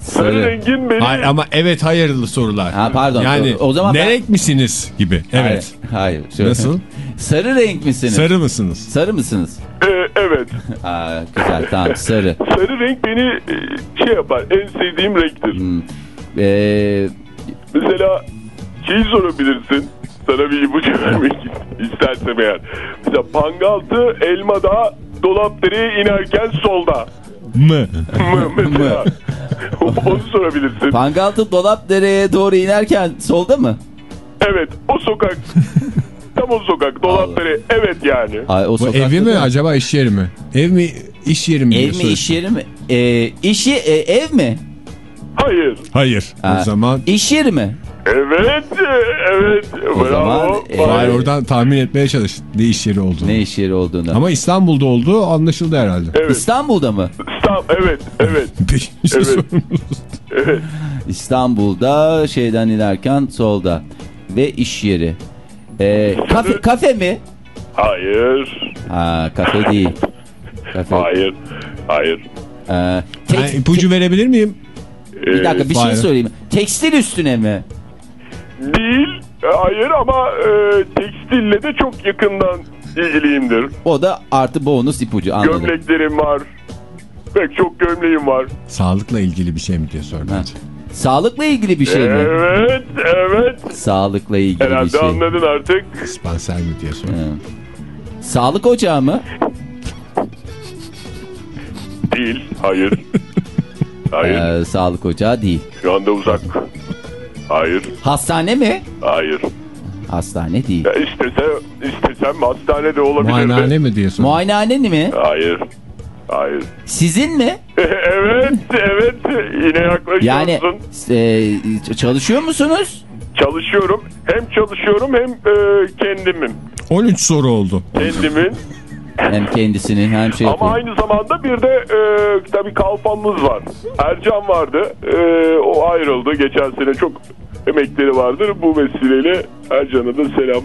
Sarı Sarı. rengin beni Hayır ama evet hayırlı sorular. Ha, pardon. Yani O zaman ne ben- renk misiniz gibi. Evet. Hayır. hayır şöyle. Nasıl? Sarı renk misiniz? Sarı mısınız? Sarı mısınız? Ee, evet. Aa, güzel tamam sarı. Sarı renk beni e, şey yapar. En sevdiğim renktir. Hmm. Ee, Mesela şeyi sorabilirsin. Sana bir ipucu vermek istersem eğer. Mesela Pangaltı Elmada Dolapdere'ye inerken solda. Mı? Mı mesela? Onu sorabilirsin. Pangaltı dolap dereye doğru inerken solda mı? Evet o sokak. Tam o sokak Dolapdere. Evet yani. Ay, o Bu evi mi da- acaba iş yeri mi? Ev mi iş yeri mi? Ev mi iş yeri mi? Ee, işi e, ev mi? Hayır. Hayır. Ha. O zaman İş yeri mi? Evet. Evet. O zaman, Bravo. e, Vay. Hayır oradan tahmin etmeye çalış ne iş yeri olduğunu. Ne iş yeri olduğunu. Ama İstanbul'da olduğu anlaşıldı herhalde. Evet. İstanbul'da mı? Evet. Evet. Beşinci Evet. sorumuz. Evet. İstanbul'da şeyden inerken solda. Ve iş yeri. Ee, kafe, kafe mi? Hayır. Ha kafe değil. Kafe. Hayır. Hayır. Ee, tek- Ben ipucu verebilir miyim? bir dakika bir şey söyleyeyim. Tekstil üstüne mi? Değil. Hayır ama e, tekstille de çok yakından ilgiliyimdir. O da artı bonus ipucu anladım. Gömleklerim var. Pek çok gömleğim var. Sağlıkla ilgili bir şey mi diye. Ha. Sağlıkla ilgili bir şey mi? Evet, evet. Sağlıkla ilgili bir Herhalde şey. anladın artık. Spanser mi diye sordum. Hı. Sağlık ocağı mı? Değil. Hayır. Hayır. Ee, sağlık ocağı değil. Şu anda uzak. Hayır. Hastane mi? Hayır. Hastane değil. Ya istese, istesem hastanede olabilir. Muayenehane mi diye sordum. Muayenehane mi? Hayır. Hayır. Sizin mi? evet, evet. Yine yaklaşıyorsun. Yani e, çalışıyor musunuz? Çalışıyorum. Hem çalışıyorum hem e, kendimim. 13 soru oldu. Kendimin. Hem kendisinin hem şey Ama yapıyor. aynı zamanda bir de e, tabii kalfamız var. Ercan vardı. E, o ayrıldı. Geçen sene çok emekleri vardır. Bu vesileyle Ercan'a da selam.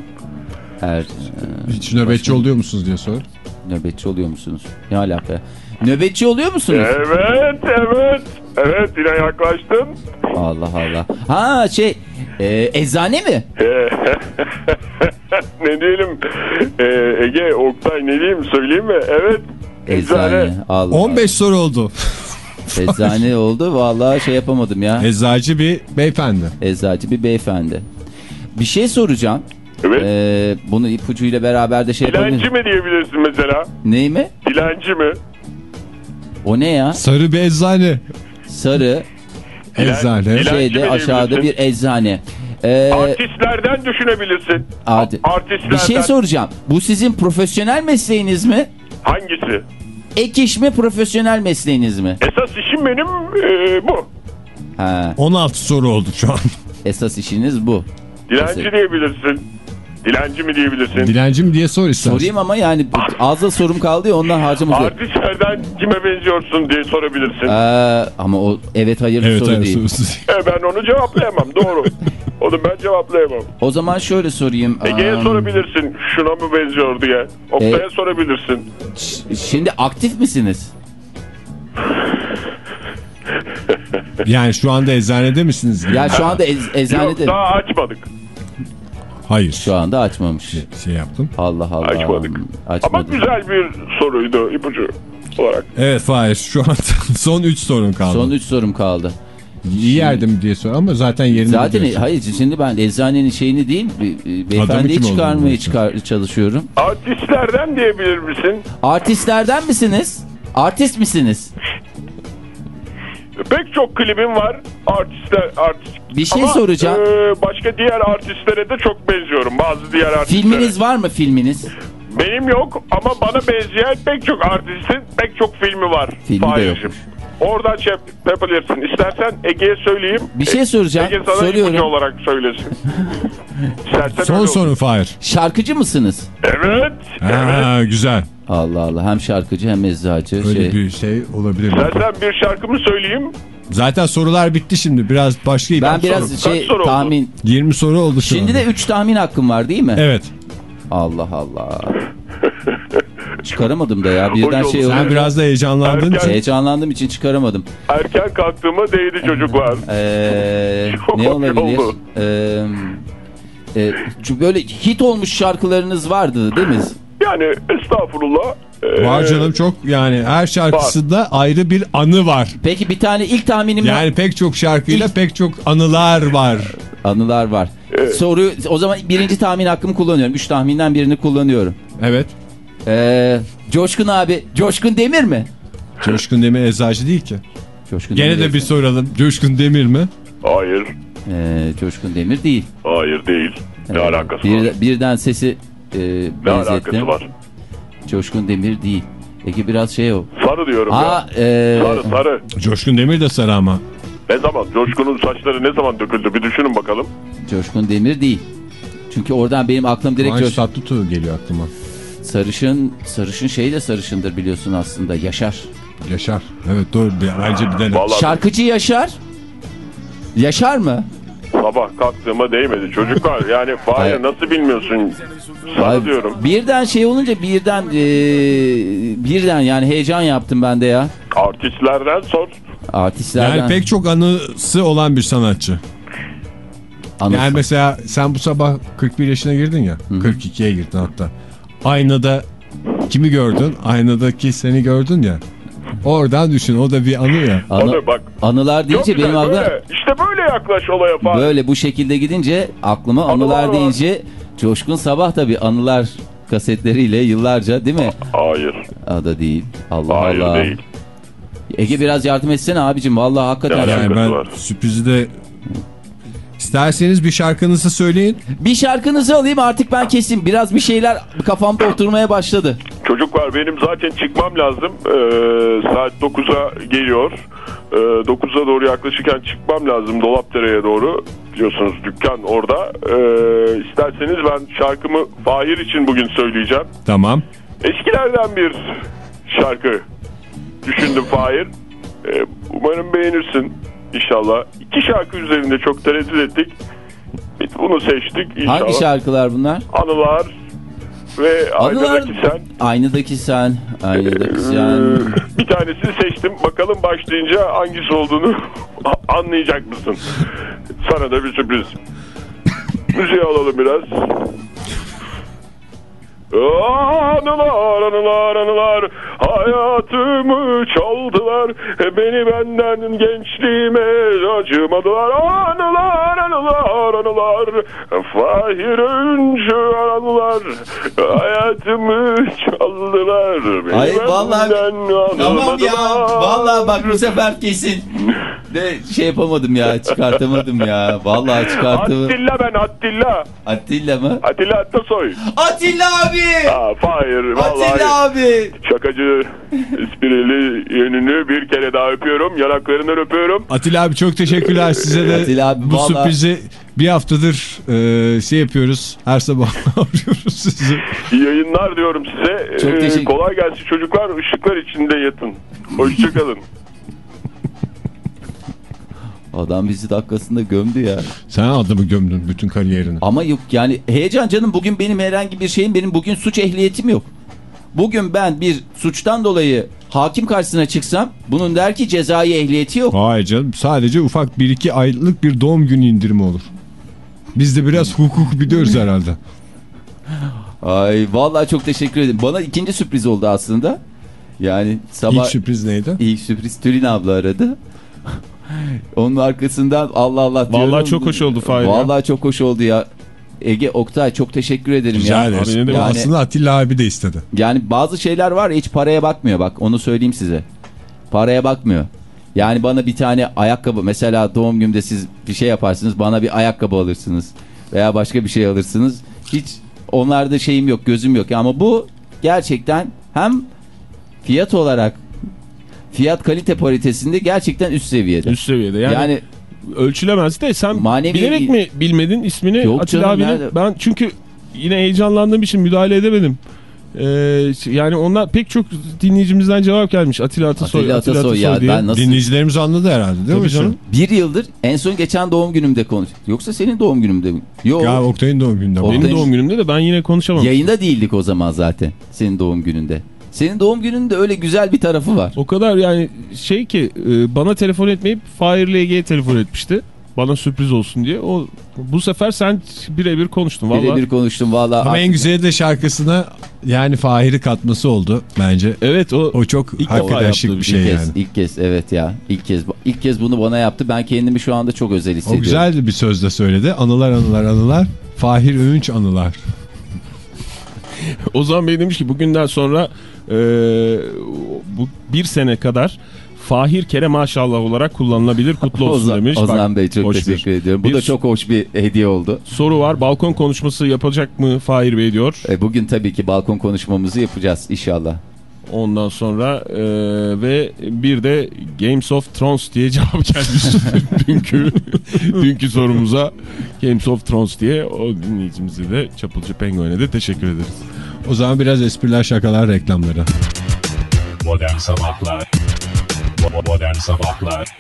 Er, e, Hiç nöbetçi oluyor musunuz diye sor. Nöbetçi oluyor musunuz? Ne alaka? Nöbetçi oluyor musunuz? Evet, evet. Evet yine yaklaştın. Allah Allah. Ha şey e, eczane mi? ne diyelim? E, Ege, Oktay ne diyeyim söyleyeyim mi? Evet. Eczane. Allah. 15 soru oldu. Eczane oldu. Vallahi şey yapamadım ya. Eczacı bir beyefendi. Eczacı bir beyefendi. Bir şey soracağım. Evet. Ee, bunu ipucuyla beraber de şey Dilenci yapabilir. mi diyebilirsin mesela? Ney mi? Dilenci mi? O ne ya? Sarı bir eczane. Sarı Eczane. Dilenci şeyde aşağıda bir eczane. Ee, Artistlerden düşünebilirsin. hadi. Artistlerden. Bir şey soracağım. Bu sizin profesyonel mesleğiniz mi? Hangisi? Ek iş mi profesyonel mesleğiniz mi? Esas işim benim e, bu. Ha, 16 soru oldu şu an. esas işiniz bu. Dilenci Esas- diyebilirsin. Dilenci mi diyebilirsin? Dilencim diye sor istersen. Sorayım ama yani ağızda sorum kaldı ya ondan harcamak yok. Artistlerden kime benziyorsun diye sorabilirsin. Ee, ama o evet hayır Evet soru hayır değil. sorusu. E, ben onu cevaplayamam doğru. onu ben cevaplayamam. O zaman şöyle sorayım. Ege'ye Am, sorabilirsin şuna mı benziyor diye. Oktay'a E- sorabilirsin. Şimdi aktif misiniz? Yani şu anda eczanede misiniz? Ya şu anda ez, eczanede... Yok daha açmadık. Hayır. Şu anda açmamış. Şey yaptım. Allah Allah. Açmadık. Ama Açmadık. güzel bir soruydu ipucu olarak. Evet Fahir şu anda son 3 sorun kaldı. Son 3 sorum kaldı. İyi yerde mi diye sor ama zaten yerinde Zaten diyorsun. hayır şimdi ben eczanenin şeyini değil Adamı beyefendiyi çıkarmaya çıkar, çalışıyorum. Artistlerden diyebilir misin? Artistlerden misiniz? Artist misiniz? Pek çok klibim var. Artistler artist. Bir şey Ama, soracağım. e, başka diğer artistlere de çok benziyorum. Bazı diğer artistlere. Filminiz var mı filminiz? Benim yok ama bana benzeyen pek çok artistin pek çok filmi var. Filmi de yokmuş. Oradan şey yapabilirsin. İstersen Ege'ye söyleyeyim. Bir şey soracağım. Ege sana Soruyorum. olarak söylesin. İstersen Son sorun. Fahir. Şarkıcı mısınız? Evet. evet. Ha, güzel. Allah Allah hem şarkıcı hem eczacı. Öyle şey. bir şey olabilir mi? İstersen bir şarkımı söyleyeyim. Zaten sorular bitti şimdi. Biraz başlayayım. Ben biraz soru- şey soru oldu? tahmin. 20 soru oldu şu Şimdi anda. de 3 tahmin hakkım var değil mi? Evet. Allah Allah. Çıkaramadım da ya. Birden Hoş şey oldu. Sen oldu. biraz da heyecanlandın. Erken- Heyecanlandığım için çıkaramadım. Erken kalktığıma değdi çocuklar. Ee, ne olabilir? oldu. Ee, e, çünkü böyle hit olmuş şarkılarınız vardı değil mi? Yani estağfurullah. Ee, Var canım çok yani her şarkısında ayrı bir anı var. Peki bir tane ilk tahminim Yani pek çok şarkıyla pek çok anılar var. anılar var. Soru o zaman birinci tahmin hakkımı kullanıyorum. Üç tahminden birini kullanıyorum. Evet. Ee, Coşkun abi. Coşkun Demir mi? Coşkun Demir eczacı değil ki. Coşkun Gene Demir de bir soralım. Coşkun Demir mi? Hayır. Ee, Coşkun Demir değil. Hayır değil. Ne Ee, alakası bir- var? birden sesi e, Ne alakası benzettim. var? Coşkun Demir değil. Peki biraz şey o. Sarı diyorum ya. Aa, e, Sarı sarı. Coşkun Demir de sarı ama. Ne zaman? Coşkun'un saçları ne zaman döküldü? Bir düşünün bakalım. Coşkun Demir değil. Çünkü oradan benim aklım direkt Kıvanç. Tatlıtuğ geliyor aklıma. sarışın sarışın şey de sarışındır biliyorsun aslında Yaşar. Yaşar. Evet doğru. Bir, ayrıca bir de Vallahi Şarkıcı Yaşar. Yaşar mı? Sabah kalktığıma değmedi. Çocuklar yani Fahir nasıl bilmiyorsun? Sarı Ay, diyorum. Birden şey olunca birden e, birden yani heyecan yaptım ben de ya. Artistlerden sor. Artistlerden. yani pek çok anısı olan bir sanatçı. Anı- Yani mesela sen bu sabah 41 yaşına girdin ya. 42'ye girdin hatta. Aynada kimi gördün? Aynadaki seni gördün ya. Oradan düşün o da bir anı ya. anı- Onu bak. anılar Çok deyince güzel benim aklıma böyle. İşte böyle yaklaş olaya Fahir. böyle bu şekilde gidince aklıma Anılar anılar var. deyince Coşkun Sabah tabii anılar kasetleriyle yıllarca değil mi? Hayır. Aa, da değil. Allah Hayır Allah. değil. Ege biraz yardım etsene abicim. Vallahi hakikaten. Yani- Alakası ben var. sürprizi de isterseniz bir şarkınızı söyleyin. Bir şarkınızı alayım artık ben kesin. Biraz bir şeyler kafamda oturmaya başladı. Çocuklar benim zaten çıkmam lazım. Ee, saat 9'a geliyor. Ee, 9'a doğru yaklaşırken çıkmam lazım Dolapdere'ye doğru. Biliyorsunuz dükkan orada. Ee, isterseniz ben şarkımı Fahir için bugün söyleyeceğim. Tamam. Eskilerden bir şarkı düşündüm Fahir. Ee, umarım beğenirsin inşallah. İki şarkı üzerinde çok tereddüt ettik. Biz bunu seçtik inşallah. Hangi şarkılar bunlar? Anılar ve Anılar- Aynadaki Sen. Aynadaki sen. Aynadaki sen. Ee, bir tanesini seçtim. Bakalım başlayınca hangisi olduğunu anlayacak mısın? Sana da bir sürpriz. Müziği alalım biraz. Anılar anılar anılar hayatımı çaldılar beni benden gençliğime acımadılar anılar anılar anılar Fahir Öncü anılar hayatımı çaldılar aldılar. Beni Ay, vallahi- benden Tamam ya. Vallahi bak bu sefer kesin. De şey yapamadım ya. Çıkartamadım ya. Vallahi çıkartamadım. Attila ben Attila. Atilla mı? Attila Attasoy. Atilla abi. Aa, hayır vallahi. Atilla abi. Şakacı esprili yönünü bir kere daha öpüyorum. Yanaklarından öpüyorum. Atilla abi çok teşekkürler size de. Atilla abi, bu vallahi- sürprizi bir haftadır e, şey yapıyoruz. Her sabah arıyoruz sizi. İyi yayınlar diyorum size. Çok Ee, teşekkür- kolay gelsin çocuklar. Işıklar içinde yatın. Hoşçakalın. Adam bizi dakikasında gömdü ya. Sen adamı gömdün bütün kariyerini. Ama yok yani heyecan canım bugün benim herhangi bir şeyim benim bugün suç ehliyetim yok. Bugün ben bir suçtan dolayı hakim karşısına çıksam bunun der ki cezai ehliyeti yok. Hayır canım sadece ufak bir iki aylık bir doğum günü indirimi olur. Biz de biraz hukuk biliyoruz herhalde. Ay vallahi çok teşekkür ederim. Bana ikinci sürpriz oldu aslında. Yani sabah İlk sürpriz neydi? ilk sürpriz Tülin abla aradı. Onun arkasından Allah Allah diyorum. Vallahi çok hoş oldu Fahir ya. Vallahi çok hoş oldu ya. Ege Oktay çok teşekkür ederim Rica ya. Abi? Yani- Aslında Atilla abi de istedi. Yani bazı şeyler var hiç paraya bakmıyor bak onu söyleyeyim size. Paraya bakmıyor. Yani bana bir tane ayakkabı mesela doğum günümde siz bir şey yaparsınız bana bir ayakkabı alırsınız veya başka bir şey alırsınız. Hiç onlarda şeyim yok gözüm yok ama bu gerçekten hem fiyat olarak fiyat kalite paritesinde gerçekten üst seviyede. Üst seviyede. Yani, yani ölçülemez de sen Manevi- bilerek mi bilmedin ismini Yok Atilla canım, abinin? nerede? Ben çünkü yine heyecanlandığım için müdahale edemedim. Ee, yani onlar pek çok dinleyicimizden cevap gelmiş. Atilla Atasoy, Atilla Atasoy ya diye. ben nasıl Dinleyicilerimiz anladı herhalde değil Tabii mi? canım. bir yıldır en son geçen doğum günümde konuş. Yoksa senin doğum günümde mi? Yok. Ya Oktay'ın doğum gününde. Oktay- Benim Oktay'ın- doğum günümde de ben yine konuşamam. Yayında değildik o zaman zaten senin doğum gününde. Senin doğum gününde öyle güzel bir tarafı var. O kadar yani şey ki e, bana telefon etmeyip Fahir LG'ye telefon etmişti. Bana sürpriz olsun diye. O bu sefer sen birebir konuştun vallahi. Birebir konuştum valla. Ama en güzeli de şarkısına yani Fahir'i katması oldu bence. Evet o O çok İlk hakikaten şık bir İlk şey kez, yani. ilk kez evet ya. İlk kez ilk kez bunu bana yaptı. Ben kendimi şu anda çok özel O hissediyorum. güzel bir sözde söyledi. Anılar anılar anılar. Fahir Öğünç anılar. O zaman Bey demiş ki bugünden sonra e, bu bir sene kadar Fahir Kere maşallah olarak kullanılabilir. Kutlu olsun Ozan, demiş. Ozan Bak, Bey çok hoş bir teşekkür ediyorum. Bu bir da çok hoş bir hediye oldu. Soru var. Balkon konuşması yapacak mı Fahir Bey diyor. E, bugün tabii ki balkon konuşmamızı yapacağız inşallah. Ondan sonra e, ve bir de Games of Thrones diye cevap gelmiş. dünkü, dünkü sorumuza Games of Thrones diye o dinleyicimize de Çapulcu Penguen'e de teşekkür ederiz. O zaman biraz espriler şakalar reklamları. Modern Sabahlar Bo- Modern Sabahlar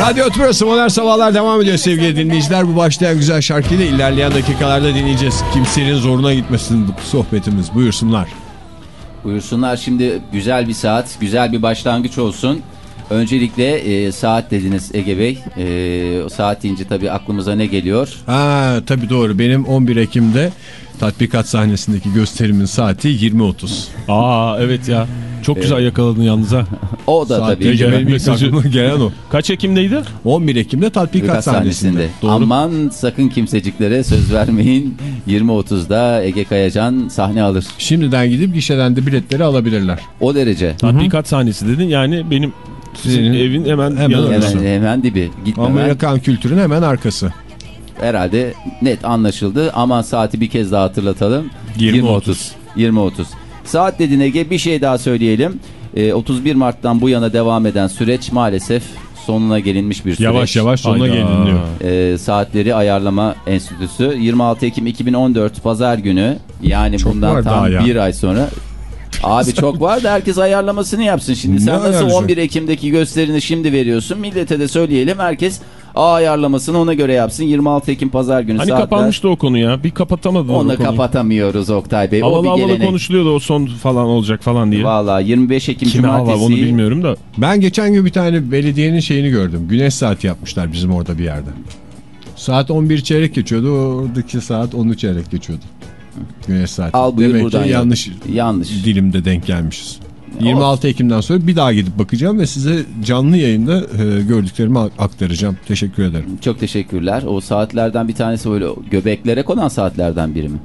Radyo Tümrüt'ü Modern Sabahlar devam ediyor sevgili dinleyiciler. Bu başlayan güzel şarkıyı da ilerleyen dakikalarda dinleyeceğiz. Kimsenin zoruna gitmesin bu sohbetimiz. Buyursunlar. Buyursunlar şimdi güzel bir saat, güzel bir başlangıç olsun. Öncelikle e, saat dediniz Ege Bey. E, saat deyince tabii aklımıza ne geliyor? Ha tabii doğru. Benim 11 Ekim'de tatbikat sahnesindeki gösterimin saati 20.30. Aa evet ya. Çok güzel yakaladın yalnız ha. O da Saat tabii. ilk Mesajı- gelen o. Kaç Ekim'deydi? 11 Ekim'de tatbikat sahnesinde. sahnesinde. Aman sakın kimseciklere söz vermeyin. 20.30'da Ege Kayacan sahne alır. Şimdiden gidip gişeden de biletleri alabilirler. O derece. Tatbikat sahnesi dedin yani benim sizin Senin evin hemen, hemen. Hemen, hemen dibi. Gitmemen Amerikan kültürün hemen arkası. Herhalde net anlaşıldı. Aman saati bir kez daha hatırlatalım. 20.30. 20.30. Saat dedin Ege bir şey daha söyleyelim. Ee, 31 Mart'tan bu yana devam eden süreç maalesef sonuna gelinmiş bir süreç. Yavaş yavaş sonuna Hayda. geliniyor. Ee, Saatleri Ayarlama Enstitüsü 26 Ekim 2014 Pazar günü yani Çok bundan tam ya. bir ay sonra Abi çok var da herkes ayarlamasını yapsın. Şimdi Ne sen nasıl ayarlayacak? 11 Ekim'deki gösterini şimdi veriyorsun. Millete de söyleyelim. Herkes A ayarlamasını ona göre yapsın. 26 Ekim Pazar günü Hani saatler. kapanmıştı o konu ya. Bir kapatamadın Onu o konuyu. kapatamıyoruz Oktay Bey. o Havalı bir havalı gelenek. konuşuluyordu o son falan olacak falan diye. Valla 25 Ekim Kime hava Cumartesi. onu bilmiyorum da. Ben geçen gün bir tane belediyenin şeyini gördüm. Güneş saati yapmışlar bizim orada bir yerde. Saat 11 çeyrek geçiyordu. Oradaki saat 13 çeyrek geçiyordu. Güneş saati. Al buyur Demek buradan yanlış Yanlış. dilimde denk gelmişiz. 26 Ekim'den sonra bir daha gidip bakacağım ve size canlı yayında e, gördüklerimi aktaracağım. Teşekkür ederim. Çok teşekkürler. O saatlerden bir tanesi böyle göbeklere konan saatlerden biri mi?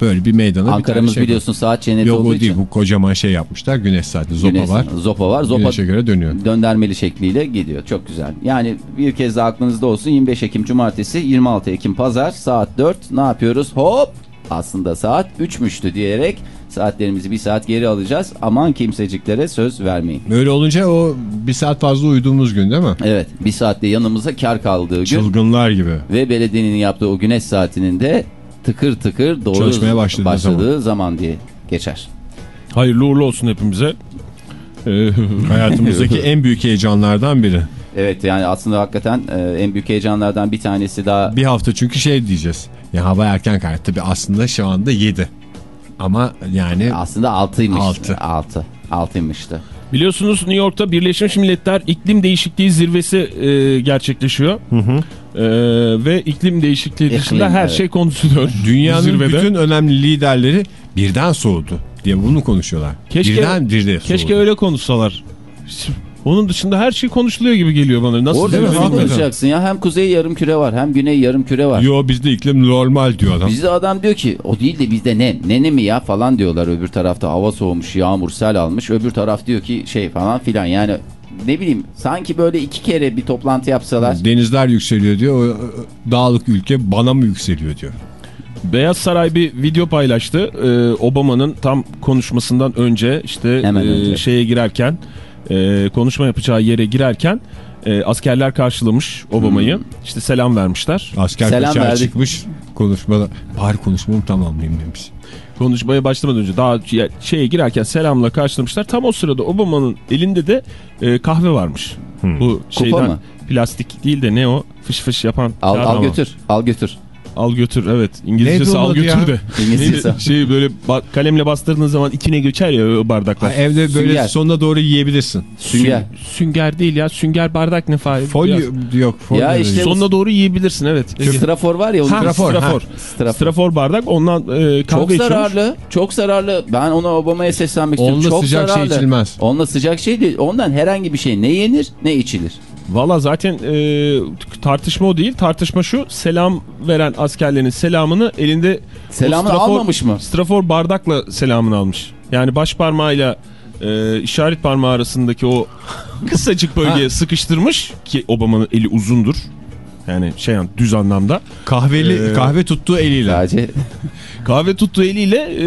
Böyle bir meydana bir Ankara'mız tane şey biliyorsun saat cenneti Yok olduğu değil için. bu kocaman şey yapmışlar güneş saati zopa Güneş- var. Zopa var. Zopa Güneşe göre dönüyor. döndermeli şekliyle gidiyor. Çok güzel. Yani bir kez daha aklınızda olsun 25 Ekim Cumartesi 26 Ekim Pazar saat 4 ne yapıyoruz? Hop aslında saat 3'müştü diyerek saatlerimizi bir saat geri alacağız. Aman kimseciklere söz vermeyin. Böyle olunca o bir saat fazla uyuduğumuz gün değil mi? Evet bir saatte yanımıza kar kaldığı gün Çılgınlar gibi. ve belediyenin yaptığı o güneş saatinin de tıkır tıkır doğru Çalışmaya başladığı başladığı zaman. diye geçer. Hayırlı uğurlu olsun hepimize. Ee, Hayatımızdaki en büyük heyecanlardan biri. Evet yani aslında hakikaten e, en büyük heyecanlardan bir tanesi daha Bir hafta çünkü şey diyeceğiz. Ya hava erken. Tabii aslında şu anda 7. Ama yani aslında 6'ymış. Altı. 6. 6'ymıştı. Biliyorsunuz New York'ta Birleşmiş Milletler İklim Değişikliği Zirvesi e, gerçekleşiyor. E, ve iklim değişikliği İklim, dışında her evet. şey konuşuluyor. dünyanın Zirvede. bütün önemli liderleri birden soğudu diye bunu konuşuyorlar. Keşke- birden birde soğudu. Keşke öyle konuşsalar. Onun dışında her şey konuşuluyor gibi geliyor bana. Nasıl Orada bilmiyorum. konuşacaksın ya? Hem kuzey yarım küre var hem güney yarım küre var. Yo bizde iklim normal diyor adam. Bizde adam diyor ki o değil de bizde ne? Ne ne mi ya falan diyorlar öbür tarafta hava soğumuş yağmur sel almış. Öbür taraf diyor ki şey falan filan yani ne bileyim sanki böyle iki kere bir toplantı yapsalar. Denizler yükseliyor diyor. Dağlık ülke bana mı yükseliyor diyor. Beyaz Saray bir video paylaştı. Ee, Obama'nın tam konuşmasından önce işte Hemen e, önce. şeye girerken e, konuşma yapacağı yere girerken e, askerler karşılamış Obama'yı. İşte selam vermişler. Asker Selam verdik. çıkmış konuşmada. Bari konuşmamı tamamlayayım demiş. Konuşmaya başlamadan önce daha şeye girerken selamla karşılamışlar. Tam o sırada Obama'nın elinde de e, kahve varmış. Bu şeyden mı? plastik değil de ne o fış fış yapan. Al, al götür al götür. Al götür evet. İngilizcesi Neydi al götür ya? de. İngilizcesi. Şey böyle ba- kalemle bastırdığın zaman içine göçer ya o bardaklar. Ha, evde böyle Sünger. sonuna doğru yiyebilirsin. Sünger. Sünger değil ya. Sünger bardak ne fayda? Folyo yok. Folyo Ya işte- Sonuna doğru yiyebilirsin evet. Strafor var ya. Ha, Strafor, strafor. ha. Strafor. Strafor bardak ondan e, kahve Çok içiyormuş. zararlı. Çok zararlı. Ben ona Obama'ya seslenmek istiyorum. Onunla çok sıcak şey zararlı. içilmez. Onunla sıcak şey değil. Ondan herhangi bir şey ne yenir ne içilir. Valla zaten e, tartışma o değil. Tartışma şu. Selam veren askerlerin selamını elinde Selamını strafor- almamış mı? Strafor bardakla selamını almış. Yani baş parmağıyla e, işaret parmağı arasındaki o kısacık bölgeye sıkıştırmış ki Obama'nın eli uzundur. Yani şey yani düz anlamda. Kahveli Ee, kahve tuttuğu eliyle. Sadece. Kahve tuttuğu eliyle e,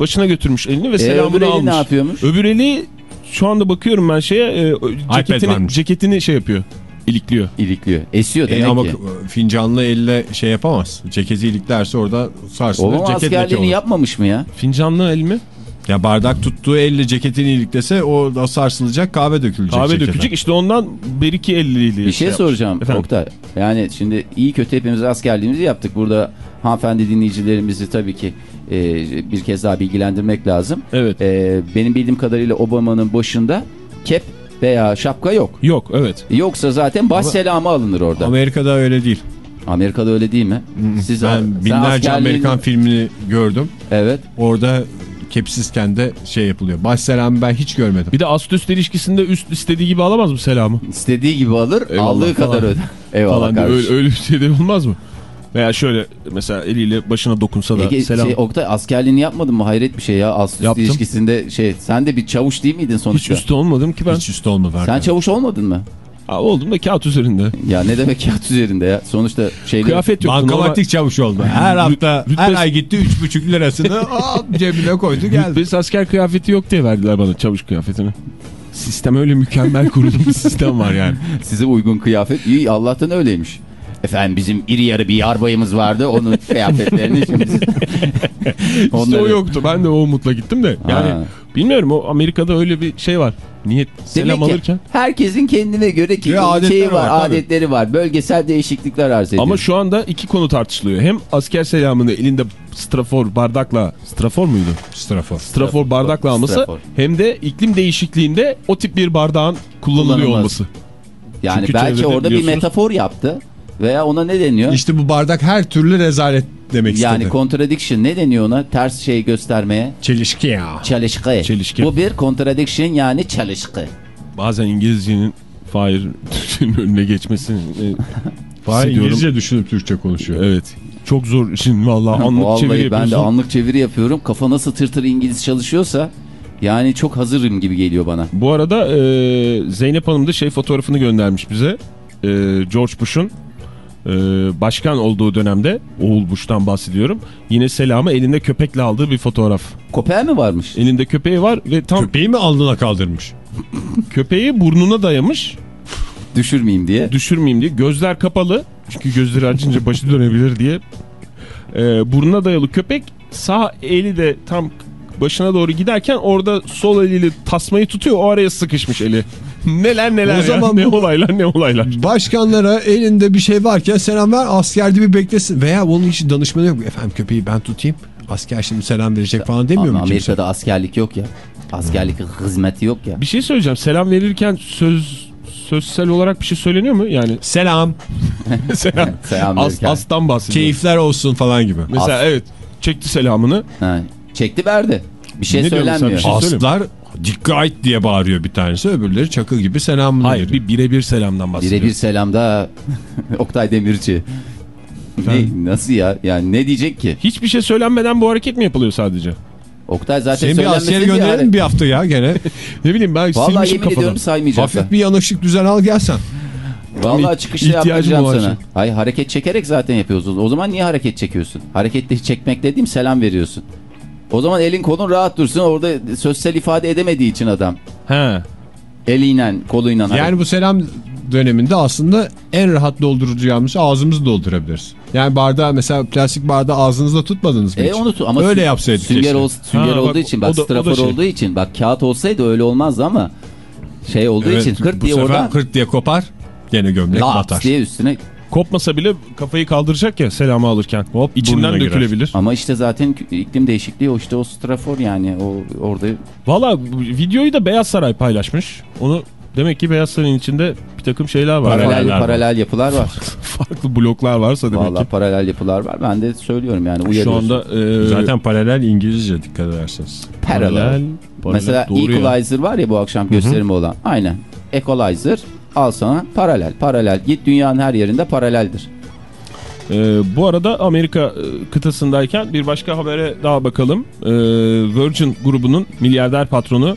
başına götürmüş elini ve E, selamını öbür eli almış. ne yapıyormuş? Öbür eli şu anda bakıyorum ben şeye e, ceketini, ceketini şey yapıyor. ilikliyor. İlikliyor. Esiyor E demek ama ki. fincanlı elle şey yapamaz. Ceketi iliklerse orada sarsılır. Leke askerliğini olur. yapmamış mı ya? Fincanlı el mi? Ya bardak tuttuğu elle ceketini iliklese o da sarsılacak kahve dökülecek. Kahve cekete. dökecek işte ondan beriki elliyle. Bir şey yapmış. soracağım Efendim? Oktay. Yani şimdi iyi kötü hepimiz askerliğimizi yaptık. Burada hanımefendi dinleyicilerimizi tabii ki e, bir kez daha bilgilendirmek lazım. Evet. E, benim bildiğim kadarıyla Obama'nın başında kep veya şapka yok. Yok evet. Yoksa zaten baş selamı alınır orada. Amerika'da öyle değil. Amerika'da öyle değil mi? Siz Ben binlerce askerliğini- Amerikan filmini gördüm. Evet. Orada kepsizken de şey yapılıyor. Baş selamı ben hiç görmedim. Bir de ast üst ilişkisinde üst istediği gibi alamaz mı selamı? istediği gibi alır, Eyvallah aldığı falan. kadar öder. Eyvallah Falan öyle, öyle bir şey de olmaz mı? Veya şöyle mesela eliyle başına dokunsa da Ege, selam. şey, Oktay askerliğini yapmadın mı? Hayret bir şey ya. Ast üst Yaptım. ilişkisinde şey. Sen de bir çavuş değil miydin Hiç sonuçta? üstte olmadım ki ben. Hiç üstü olmadı. Sen arkadaş. çavuş olmadın mı? Ha, oldum da kağıt üzerinde. Ya ne demek kağıt üzerinde ya? Sonuçta şeyleri... Kıyafet yoktu. normal- Bankamatik çavuş oldu. Her hafta rütbe- her ay gitti 3,5 lirasını hop cebine koydu geldi. Rütbesiz asker kıyafeti yok diye verdiler bana çavuş kıyafetini. Sistem öyle mükemmel kurulu bir sistem var yani. Size uygun kıyafet. İyi Allah'tan öyleymiş. Efendim bizim iri yarı bir yarbayımız vardı. Onun kıyafetlerini şimdi... İşte o yoktu. Ben de o umutla gittim de. Yani Ha. bilmiyorum o Amerika'da öyle bir şey var. Niyet selam Demek alırken. herkesin kendine göre ki şeyi var, var, tabii. adetleri var. Bölgesel değişiklikler arz ediyor. Ama şu anda iki konu tartışılıyor. Hem asker selamını elinde strafor bardakla, strafor muydu? Strafor. Strafor bardakla alması Strafor. hem de iklim değişikliğinde o tip bir bardağın kullanılıyor Kullanılmaz. olması. yani Çünkü belki orada bir metafor yaptı. Veya ona ne deniyor? İşte bu bardak her türlü rezalet demek yani istedi. contradiction ne deniyor ona? Ters şey göstermeye. Çelişki ya. Çelişki. Çelişki. Bu bir contradiction yani çelişki. Bazen İngilizcenin Fahir Türkçenin önüne geçmesini e, Fahir hissediyorum. İngilizce düşünüp Türkçe konuşuyor. Evet. çok zor işin valla anlık çeviri Vallahi ben yapıyorsun. de anlık çeviri yapıyorum. Kafa nasıl tır tır İngiliz çalışıyorsa yani çok hazırım gibi geliyor bana. Bu arada e, Zeynep Hanım da şey fotoğrafını göndermiş bize. E, George Bush'un e, başkan olduğu dönemde oğul Bush'tan bahsediyorum. Yine selamı elinde köpekle aldığı bir fotoğraf. Köpeği mi varmış? Elinde köpeği var ve tam Köpeği mi alnına kaldırmış? köpeği burnuna dayamış. Düşürmeyeyim diye. Düşürmeyeyim diye. Gözler kapalı. Çünkü gözleri açınca başı dönebilir diye. E, burnuna dayalı köpek sağ eli de tam başına doğru giderken orada sol eliyle tasmayı tutuyor. O araya sıkışmış eli. Neler neler O ya. zaman ne bu- olaylar ne olaylar. Başkanlara elinde bir şey varken selam ver askerde bir beklesin. Veya onun hiç danışmanı yok. Efendim köpeği ben tutayım. Asker şimdi selam verecek falan demiyor mu kimse? Amerika'da askerlik yok ya. Askerlik hizmeti yok ya. Bir şey söyleyeceğim. Selam verirken söz sözsel olarak bir şey söyleniyor mu? Yani Selam, selam. Selam As, astan bahsediyor. keyifler olsun falan gibi. Mesela As- evet çekti selamını. Ha, çekti verdi. Bir şey Ne söylenmiyor. Bir şey-. Aslar dikkat diye bağırıyor bir tanesi. Öbürleri çakıl gibi selamını Hayır veriyor. bir birebir selamdan bahsediyor. Birebir selamda Oktay Demirci. Ne, nasıl ya? Yani ne diyecek ki? Hiçbir şey söylenmeden bu hareket mi yapılıyor sadece? Oktay zaten Seni bir askere gönderelim bir hafta ya gene. Ne bileyim ben Vallahi silmişim yemin kafadan. ediyorum saymayacaklar. Hafif bir yanlışlık düzen al gelsen. Vallahi çıkışta yapacağım sana. şey. Hayır hareket çekerek zaten yapıyoruz. O zaman niye hareket çekiyorsun? Harekette çekmek dediğim selam veriyorsun. O zaman elin kolun rahat dursun. Orada sözsel ifade edemediği için adam. He. Eliyle, koluyla. Yani bu selam döneminde aslında en rahat dolduracağımız ağzımızı doldurabiliriz. Yani bardağı mesela plastik bardağı ağzınızda tutmadınız mı E hiç? onu tu- ama Öyle yapsaydık Sünger, keşke. ol, sünger Ha, olduğu bak, için bak da- strafor şey. olduğu için bak kağıt olsaydı öyle olmazdı ama şey olduğu Evet, için kırt diye oradan kırt diye kopar. Gene gömlek laps batar. diye üstüne Kopmasa bile kafayı kaldıracak ya selamı alırken. Hop, İçinden burnuna girer. dökülebilir. ama işte zaten iklim değişikliği o işte o strafor yani o orada Valla videoyu da Beyaz Saray paylaşmış. Onu demek ki Beyaz Saray'ın içinde bir takım şeyler var. paralel var. paralel yapılar var. Farklı bloklar varsa demek Vallahi ki. paralel yapılar var. Ben de söylüyorum yani uyarıyorsun. Şu anda e, Zaten paralel İngilizce dikkat ederseniz. paralel. paralel, paralel Mesela doğru ya. Equalizer var ya bu akşam gösterimi olan. Aynen. Equalizer al sana paralel. Paralel. Git dünyanın her yerinde paraleldir. Ee, bu arada Amerika e, kıtasındayken bir başka habere daha bakalım. Ee, Virgin grubunun milyarder patronu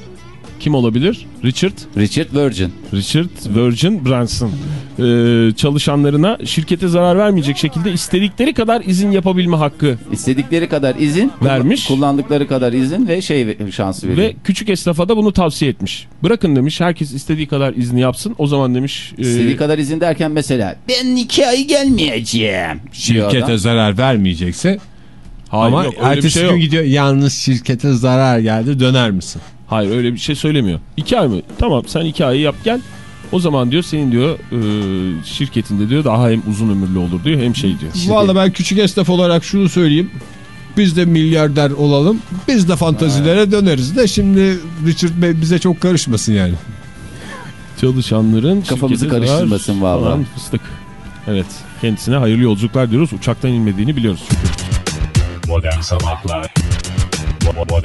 kim olabilir? Richard. Richard Virgin. Richard Virgin Branson. Ee, çalışanlarına şirkete zarar vermeyecek şekilde istedikleri kadar izin yapabilme hakkı İstedikleri kadar izin Vermiş. Kullandıkları kadar izin ve şey şansı veriyor. ve küçük esnafa da bunu tavsiye etmiş. Bırakın demiş herkes istediği kadar izni yapsın. O zaman demiş e, İstediği kadar izin derken mesela ben iki ay gelmeyeceğim. Şirkete zarar vermeyecekse hayır, ama yok, ertesi şey gün yok. gidiyor yalnız şirkete zarar geldi döner misin? Hayır öyle bir şey söylemiyor. İki ay mı? Tamam sen iki ayı yap gel. O zaman diyor senin diyor e, şirketinde diyor daha hem uzun ömürlü olur diyor hem şey diyor. Vallahi ben küçük esnaf olarak şunu söyleyeyim. Biz de milyarder olalım. Biz de fantazilere döneriz de şimdi Richard Bey bize çok karışmasın yani. Çalışanların Kafamızı karıştırmasın vallahi. falan Fıstık. Evet kendisine hayırlı yolculuklar diyoruz. Uçaktan inmediğini biliyoruz çünkü. Modern Sabahlar Bo-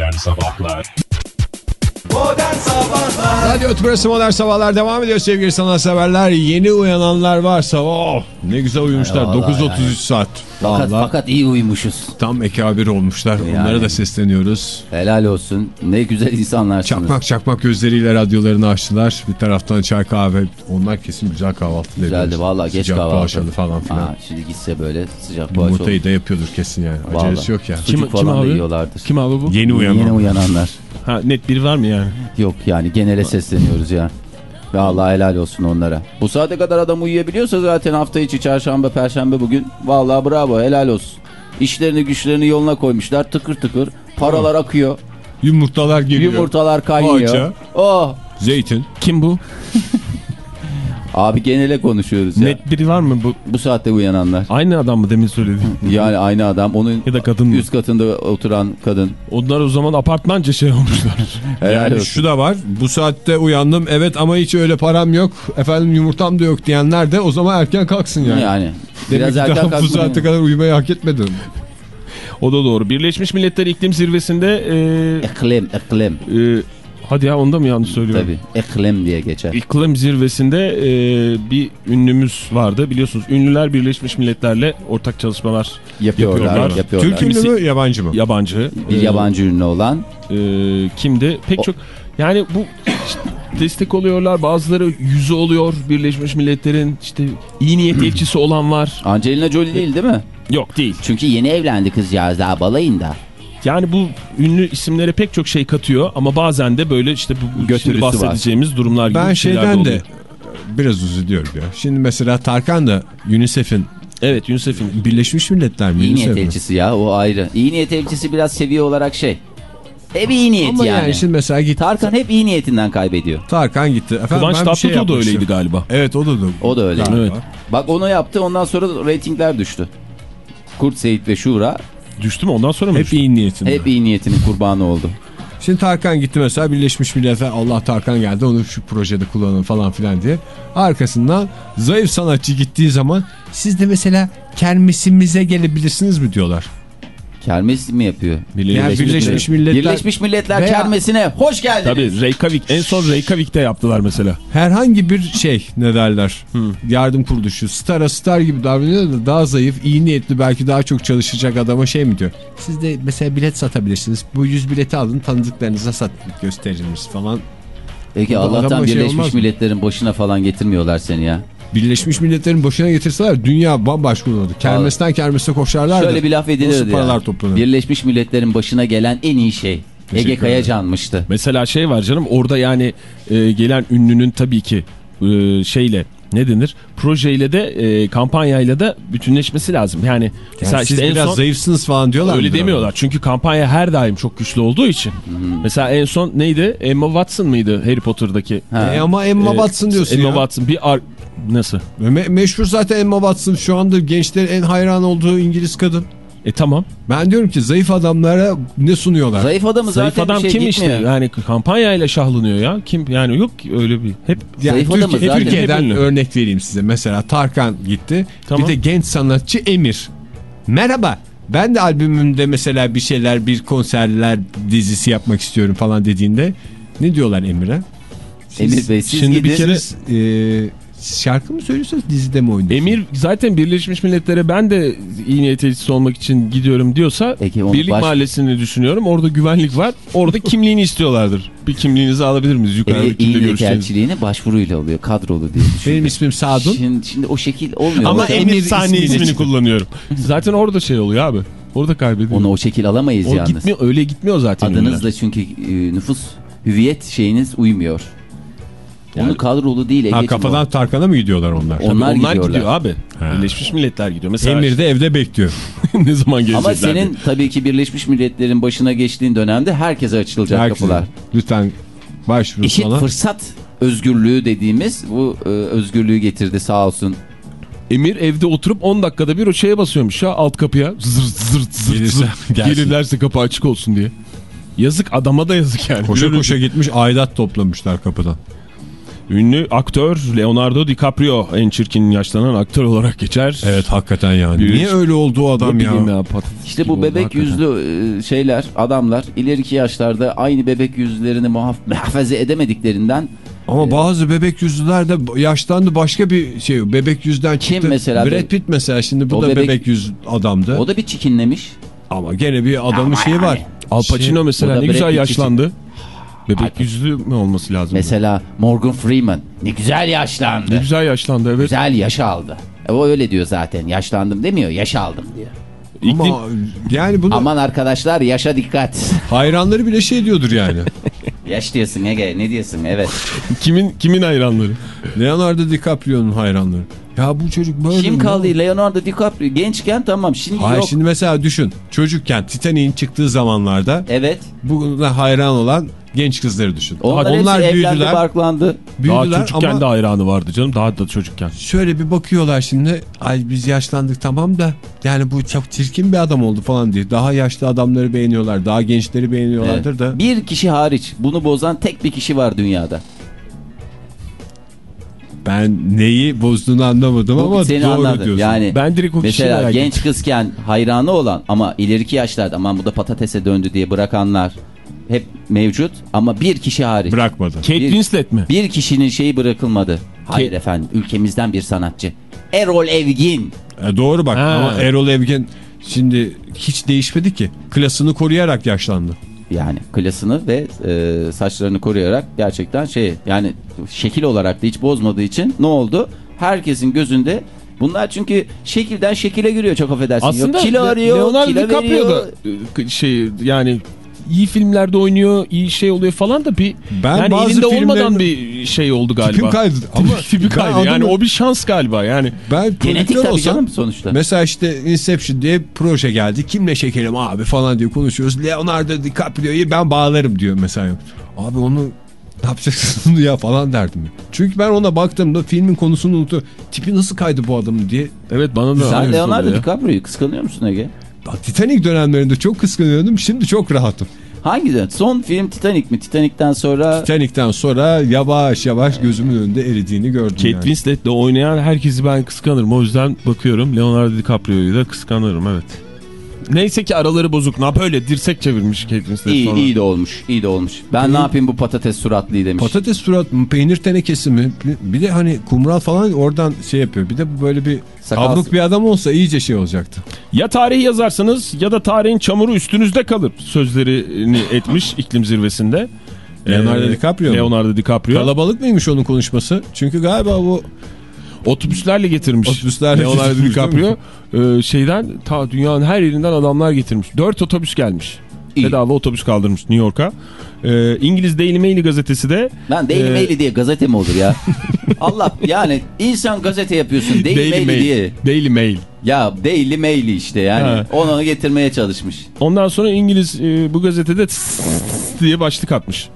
Modern Sabahlar Radyo Tübrası Modern Sabahlar devam ediyor sevgili sanatseverler. Yeni uyananlar varsa oh, ne güzel uyumuşlar. Ay vallahi 9.33 saat. Fakat, Vallahi fakat iyi uyumuşuz. tam ekabir olmuşlar. Yani. Onlara da sesleniyoruz. Helal olsun. Ne güzel insanlarsınız. Çakmak çakmak gözleriyle radyolarını açtılar. Bir taraftan çay kahve. Onlar kesin güzel kahvaltı Güzeldi ediyorlar. vallahi geç Sıcak kahvaltı. poğaçalı falan filan. Aa, şimdi gitse böyle sıcak poğaça Yumurtayı da yapıyordur kesin yani. Acelesi yok ya. Sucuk Kim- kim falan da abi? yiyorlardır. Kim abi bu? Yeni uyanan. Yeni uyananlar. Ha, net biri var mı yani? Yok yani genele sesleniyoruz ya. Vallahi helal olsun onlara. Bu saate kadar adam uyuyabiliyorsa zaten hafta içi çarşamba perşembe bugün. Vallahi bravo helal olsun. İşlerini güçlerini yoluna koymuşlar tıkır tıkır. Paralar akıyor. Yumurtalar geliyor. Yumurtalar kaynıyor. Poğaça. Oh. Zeytin. Kim bu? Abi genele konuşuyoruz ya. Net biri var mı bu? Bu saatte uyananlar. Aynı adam mı demin söylediğin? Yani aynı adam. Onun ya da kadın mı? üst katında oturan kadın. Onlar o zaman apartmanca şey olmuşlar. Yani olsun. şu da var. Bu saatte uyandım. Evet ama hiç öyle param yok. Efendim yumurtam da yok diyenler de o zaman erken kalksın yani. Yani. Demek Biraz erken daha bu saatte kadar uyumayı hak etmedim. o da doğru. Birleşmiş Milletler İklim Zirvesi'nde e, Iklim, iklim. e, Hadi ya onda mı yanlış söylüyorum? Tabii. Eklem diye geçer. İklim zirvesinde e, bir ünlümüz vardı. Biliyorsunuz ünlüler Birleşmiş Milletler'le ortak çalışmalar Yapıyorlar. yapıyorlar. yapıyorlar. Türk ünlü mü yabancı mı? yabancı. Bir E, yabancı ünlü olan e, kimdi? Pek O- çok yani bu destek oluyorlar. Bazıları yüzü oluyor Birleşmiş Milletler'in işte iyi niyet elçisi olan var. Angelina Jolie değil değil mi? Yok değil. Çünkü yeni evlendi kızcağız daha balayında. Yani bu ünlü isimlere pek çok şey katıyor ama bazen de böyle işte bu, Götürüsü var. bahsedeceğimiz durumlar gibi Ben şeyler şeyden de oluyor. biraz üzülüyorum ya. Şimdi mesela Tarkan da UNICEF'in Evet UNICEF'in Birleşmiş Milletler mi? İyi niyet UNICEF elçisi ya o ayrı. İyi niyet elçisi biraz seviye olarak şey. Hep iyi niyet Ama yani. yani şimdi mesela git Tarkan hep iyi niyetinden kaybediyor. Tarkan gitti. Efendim, Kıvanç ben bir şey Tatlıtuğ da öyleydi galiba. Evet o da da. O da öyle. Evet. Bak onu yaptı ondan sonra reytingler düştü. Kurt Seyit ve Şura Düştü mü ondan sonra mı Hep düştü? iyi niyetinde. hep iyi niyetinin kurbanı oldu. Şimdi Tarkan gitti mesela Birleşmiş Milletler Allah Tarkan geldi onu şu projede kullanın falan filan diye. Arkasından zayıf sanatçı gittiği zaman siz de mesela kermesimize gelebilirsiniz mi diyorlar. Kermes mi yapıyor? Yani Birleşmiş Milletler Birleşmiş Milletler Veya- Kermesi'ne hoş geldiniz. Tabii Reykjavik en son Reykjavik'te yaptılar mesela. herhangi bir şey ne derler yardım kuruluşu Star'a Star gibi davranıyor da daha zayıf iyi niyetli belki daha çok çalışacak adama şey mi diyor. Siz de mesela bilet satabilirsiniz bu 100 bileti alın tanıdıklarınıza sat gösteririz falan. Peki Bu adama Allah'tan şey olmaz Birleşmiş mı? Milletler'in başına falan getirmiyorlar seni ya. Birleşmiş Milletler'in başına getirseler dünya bambaşka olurdu. Kermesten kermese koşarlardı. Şöyle bir laf Nasıl edilirdi paralar ya. toplanır? Birleşmiş Milletler'in başına gelen en iyi şey. Ege Teşekkür ederim. Kayacan'mıştı. Mesela şey var canım orada yani e, gelen ünlünün tabii ki e, şeyle ne denir projeyle de e, kampanyayla da bütünleşmesi lazım. Yani Yani mesela siz işte en biraz son zayıfsınız falan diyorlar öyle demiyorlar. Çünkü kampanya her daim çok güçlü olduğu için. Mesela en son neydi? Emma Watson mıydı Harry Potter'daki? Ha. E ama Emma E, Watson diyorsun Emma ya. Watson bir ar nasıl? Me- meşhur zaten Emma Watson şu anda gençlerin en hayran olduğu İngiliz kadın. E tamam. Ben diyorum ki zayıf adamlara ne sunuyorlar? Zayıf adamı Zayıf zaten adam bir şey kim gitmiyor. işte? Yani kampanyayla şahlanıyor ya. Kim yani yok ki öyle bir. Hep Yani Zayıf Türkiye- adamı zaten- Türkiye'den ünlü. örnek vereyim size. Mesela Tarkan gitti. Tamam. Bir de genç sanatçı Emir. Merhaba. Ben de albümümde mesela bir şeyler, bir konserler dizisi yapmak istiyorum falan dediğinde ne diyorlar Emir'e? Emir Bey siz şimdi bir gidin. kere- Siz şarkı mı söylüyorsunuz dizide mi oynuyorsunuz? Emir zaten Birleşmiş Milletler'e ben de iyi niyet elçisi olmak için gidiyorum diyorsa Peki Birlik baş- Mahallesi'ni düşünüyorum. Orada güvenlik var. Orada kimliğini istiyorlardır. Bir kimliğinizi alabilir miyiz? Yukarıda E, iyi niyet elçiliğini başvuruyla oluyor. Kadrolu diye düşünüyorum. Benim ismim Sadun. Şimdi, şimdi o şekil olmuyor. Ama Emir Emir sahne ismini kullanıyorum. Zaten orada şey oluyor abi. Orada kaybediyor. Onu o şekil alamayız O yalnız. gitmiyor, öyle gitmiyor zaten. ünlüler. Adınızla çünkü e, nüfus hüviyet şeyiniz uymuyor. Yani- Onu kadrolu değil Ha, kafadan o. Tarkan'a mı gidiyorlar onlar? Onlar Onlar gidiyorlar. gidiyor abi. Ha. Birleşmiş Milletler gidiyor. Mesela Emir de evde bekliyor. ne zaman gelecekler? Ama senin tabii ki Birleşmiş Milletler'in başına geçtiğin dönemde herkese açılacak Herkese. kapılar. Lütfen başvurun Eşit falan. fırsat özgürlüğü dediğimiz bu e, özgürlüğü getirdi sağ olsun. Emir evde oturup 10 dakikada bir o şeye basıyormuş ya alt kapıya. Zırt zırt zırt Gelirse gelsin. Gelirlerse kapı açık olsun diye. Yazık adama da yazık yani. Koşa koşa gitmiş aidat toplamışlar kapıdan. Ünlü aktör Leonardo DiCaprio en çirkin yaşlanan aktör olarak geçer. Evet hakikaten yani. Bir- Niye öyle oldu o adam ya? ya İşte bu oldu bebek hakikaten. yüzlü e, şeyler, adamlar ileriki yaşlarda aynı bebek yüzlerini muhaf- muhafaza edemediklerinden Ama bazı bebek yüzlüler de yaşlandı başka bir şey. Bebek yüzden Kim çıktı. mesela? Brad Pitt mesela şimdi bu da bebek... bebek- yüz adamdı. o da bir çikinlemiş. Ama gene bir adamın şeyi yani. var. Al Pacino Şey, mesela ne güzel yaşlandı. Bebek yüzlü mü olması lazım? Mesela Morgan Freeman ne güzel Ne yaşlandı. güzel yaşlandı evet. Güzel yaş aldı. E, o öyle diyor zaten. Yaşlandım demiyor, yaş aldım diyor. İklim, Ama yani bunu Aman arkadaşlar yaşa dikkat. hayranları bile şey diyordur yani. yaş diyorsun Ege, ne diyorsun? Evet. kimin kimin hayranları? Leonardo DiCaprio'nun hayranları. Ya bu çocuk böyle Kim kaldı? Leonardo DiCaprio gençken tamam şimdi Hayır yok. şimdi mesela düşün. Çocukken Titanic'in çıktığı zamanlarda Evet. buna hayran olan genç kızları düşün. Onlar, Onlar hepsi evlendi, büyüdüler. barklandı. Daha Büyüdüler çocukken ama de hayranı vardı canım. Daha da çocukken. şöyle bir bakıyorlar şimdi. Ay biz yaşlandık tamam da yani bu çok çirkin bir adam oldu falan diye. Daha yaşlı adamları beğeniyorlar. Daha gençleri beğeniyorlardır Evet. da. Bir kişi hariç bunu bozan tek bir kişi var dünyada. Ben neyi bozduğunu anlamadım ama seni doğru anladım. diyorsun. Yani Ben direkt o mesela genç kızken hayranı olan ama ileriki yaşlarda aman bu da patatese döndü diye bırakanlar hep mevcut ama bir kişi hariç. Bırakmadı. Kate Bir- Winslet mi? Bir kişinin şeyi bırakılmadı. Hayır efendim ülkemizden bir sanatçı. Erol Evgin. E, doğru bak Ha. ama Erol Evgen şimdi hiç değişmedi ki. Klasını koruyarak yaşlandı. Yani klasını ve e, saçlarını koruyarak gerçekten şey yani şekil olarak da hiç bozmadığı için ne oldu? Herkesin gözünde bunlar çünkü şekilden şekile giriyor çok affedersin. Aslında Yok, kilo arıyor, Leonardo kilo DiCaprio veriyor. da e, şey yani iyi filmlerde oynuyor, iyi şey oluyor falan da bir Ben yani bazı elinde olmadan bir şey oldu galiba. Tipim kaydı. Ama tipi kaydı. adamı- Yani o bir şans galiba yani. Ben Genetik tabii olsam canım sonuçta. mesela işte Inception diye proje geldi. Kimle çekelim abi falan diye konuşuyoruz. Leonardo DiCaprio'yu ben bağlarım diyor mesela. Abi onu ne yapacaksın ya falan derdim. Çünkü ben ona baktığımda filmin konusunu unuttum. Tipi nasıl kaydı bu adamın diye. Evet bana da Sen Leonardo. DiCaprio'yu kıskanıyor musun Ege? Titanic dönemlerinde çok kıskanıyordum. Şimdi çok rahatım. Hangi dönem? Son film Titanic mi? Titanic'ten sonra Titanic'ten sonra yavaş yavaş gözümün önünde eridiğini gördüm. Kate yani. Winslet'le oynayan herkesi ben kıskanırım. O yüzden bakıyorum Leonardo DiCaprio'yu da kıskanırım evet. Neyse ki araları bozuk. Ne böyle dirsek çevirmiş Kate Winslet iyi, sonra. iyi de olmuş. iyi de olmuş. Ben ne yapayım bu patates suratlıyı demiş. Patates surat mı, peynir tenekesi mi? Bir- de hani kumral falan oradan şey yapıyor. Bir de böyle bir Sakal- bir adam olsa iyice şey olacaktı. Ya tarihi yazarsanız ya da tarihin çamuru üstünüzde kalır sözlerini etmiş iklim zirvesinde. Leonardo Ee, DiCaprio mu? Leonardo DiCaprio. Kalabalık mıymış onun konuşması? Çünkü galiba bu Otobüslerle getirmiş. Otobüslerle Leonardo getirmiş, DiCaprio. Ee, şeyden ta dünyanın her yerinden adamlar getirmiş. Dört otobüs gelmiş. İyi. Bedava otobüs kaldırmış New York'a. Ee, İngiliz Daily Mail gazetesi de Lan Daily Ee, Mail diye gazete mi olur ya? Allah yani insan gazete yapıyorsun Daily, Mail, diye. Daily Mail. Ya Daily Mail işte yani. Ha. Onu getirmeye çalışmış. Ondan sonra İngiliz e, bu gazetede diye başlık atmış.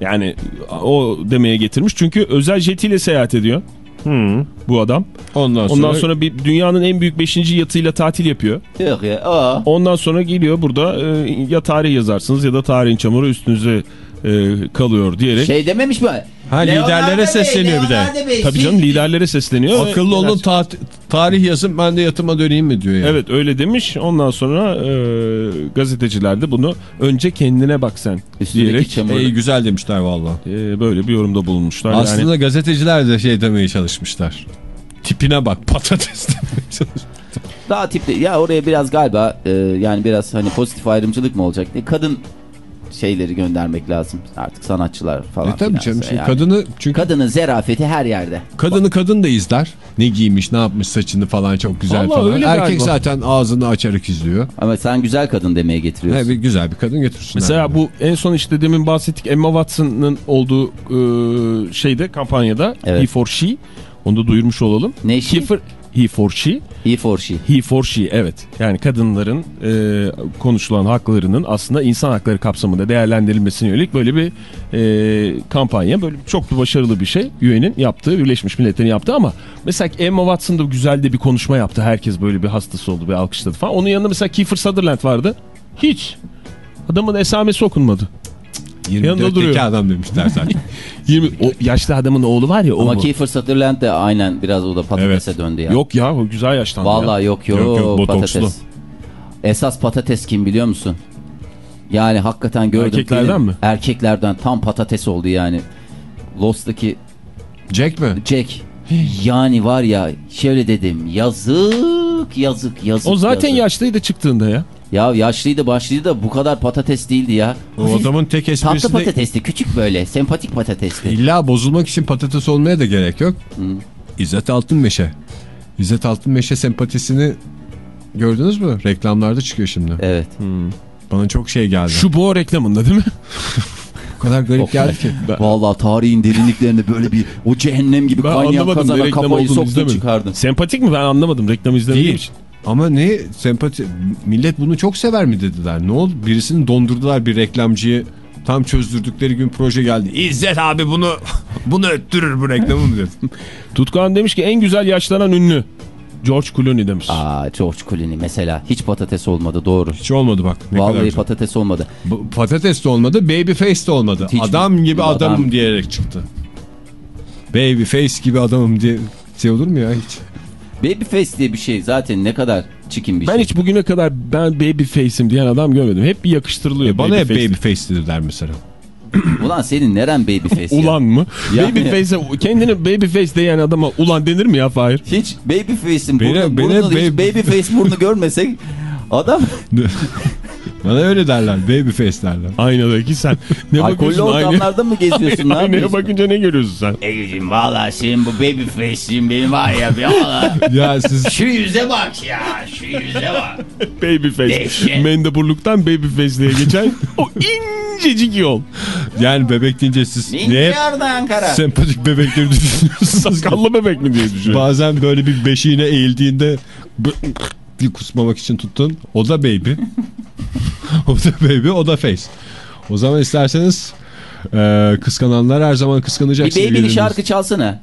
Yani o demeye getirmiş. Çünkü özel jetiyle seyahat ediyor. Bu adam. ondan sonra, Ondan sonra bir dünyanın en büyük 5. yatıyla tatil yapıyor. Yok ya. Aa. Ondan sonra geliyor burada e, ya tarih yazarsınız ya da tarihin çamuru üstünüze e, kalıyor diyerek. Şey dememiş mi? Ha, liderlere sesleniyor bir de. Tabii canım liderlere sesleniyor. akıllı olun ta- tarih yazın ben de yatıma döneyim mi diyor yani. Evet öyle demiş. Ondan sonra e, gazeteciler de bunu önce kendine bak sen Üstündeki diyerek çamur. İyi güzel demişler valla. e, böyle bir yorumda bulunmuşlar. Aslında Yani gazeteciler de şey demeye çalışmışlar. Tipine bak patates demeye çalışmışlar. Daha tipli. Ya oraya biraz galiba e, yani biraz hani pozitif ayrımcılık mı olacak? E, kadın şeyleri göndermek lazım. Artık sanatçılar falan. E tabii canım şimdi yani. kadını çünkü Kadının zerafeti her yerde. kadını kadın da izler. Ne giymiş ne yapmış saçını falan çok güzel Vallahi falan. öyle Erkek galiba. zaten ağzını açarak izliyor. Ama sen güzel kadın demeye getiriyorsun. He, bir güzel bir kadın getirsin. Mesela abi. bu en son işte demin bahsettik Emma Watson'ın olduğu e, şeyde kampanyada Evet. He for She. Onu da duyurmuş olalım. Ne for, he for She. He for she. He for She evet. Yani kadınların e, konuşulan haklarının aslında insan hakları kapsamında değerlendirilmesine yönelik böyle bir e, kampanya. Böyle çok da başarılı bir şey. UN'in yaptığı, Birleşmiş Milletler'in yaptığı ama mesela Emma Watson da güzel de bir konuşma yaptı. Herkes böyle bir hastası oldu, bir alkışladı falan. Onun yanında mesela Kiefer Sutherland vardı. Hiç. Adamın esamesi okunmadı. Yanında 24'teki duruyor. adam demişler zaten. 20, o yaşlı adamın oğlu var ya o Ama mu? Kiefer Sutherland de aynen biraz o da patatese döndü ya. Yok ya o güzel yaşlandı ya. Vallahi yok yok, Yok, yok, patates. Esas patates kim biliyor musun? Yani hakikaten gördüm. Erkeklerden film- mi? Erkeklerden tam patates oldu yani. Lost'taki Jack mi? Jack. Yani var ya şöyle dedim yazık yazık yazık. O zaten yazık. yaşlıydı çıktığında ya. Ya yaşlıydı başlıydı da bu kadar patates değildi ya. O adamın tek Tatlı esprisi de patatesti küçük böyle sempatik patatesti. illa bozulmak için patates olmaya da gerek yok. İzzet Altınmeşe. İzzet Altınmeşe sempatisini gördünüz mü? Reklamlarda çıkıyor şimdi. Evet. Bana çok şey geldi. Şu boğa reklamında değil mi? o kadar garip geldi ki. Vallahi tarihin derinliklerinde böyle bir o cehennem gibi Ben kaynayan kazana reklam kafayı soktun çıkardın. Sempatik mi ben anlamadım reklam izlemediğim için. Ama ne sempati millet bunu çok sever mi dediler. Ne oldu? Birisini dondurdular bir reklamcıyı. Tam çözdürdükleri gün proje geldi. İzzet abi bunu bunu öttürür bu reklamı mı dedi. Tutkan demiş ki en güzel yaşlanan ünlü. George Clooney demiş. Aa George Clooney mesela hiç patates olmadı doğru. Hiç olmadı bak. Ne kadar Vallahi güzel. patates olmadı. Bu- Patates de olmadı, baby face de olmadı. Hiç- adam gibi Adam- adamım diyerek çıktı. Baby face gibi adamım diye şey olur mu ya hiç? Babyface diye bir şey zaten ne kadar çikin bir Ben şey. hiç bugüne kadar ben baby face'im diyen adam görmedim. Hep bir yakıştırılıyor. E bana hep face. baby face'dir der mesela. Ulan senin neren baby face ya? Ulan mı? Yani- Baby face'e kendine baby face diyen adama ulan denir mi ya Fahir? Hiç baby face'in Beni- burnu, beni burnunu, hiç baby- baby face burnu görmesek adam Bana öyle derler. Baby face derler. Aynadaki sen. Ne alkollü aynaya? ortamlarda mı geziyorsun? ne Aynaya yapıyorsun? bakınca ne görüyorsun sen? Egeciğim valla senin bu baby face'in benim var ya bir valla. ya siz Şu yüze bak ya şu yüze bak. Baby face. Dehşet. Mendeburluktan baby face'liğe geçen o incecik yol. yani bebek deyince siz ne Ankara. sempatik bebekleri düşünüyorsunuz. Sakallı bebek mi diye düşünüyorum. Bazen böyle bir beşiğine eğildiğinde bir kusmamak için tuttun. O da baby. o da baby, o da face. O zaman isterseniz e, kıskananlar her zaman kıskanacak. Bir baby'li şarkı çalsana.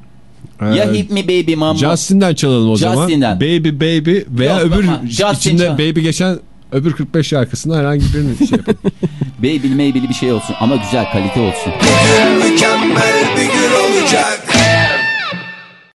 E, Ya hip mi baby mama. Justin'den çalalım o zaman. Justin'den. Baby baby veya Yok, öbür Justin içinde çal. baby geçen öbür 45 şarkısından herhangi birini şey yapalım. Baby'li maybili bir şey olsun ama güzel kalite olsun. Mükemmel bir gün olacak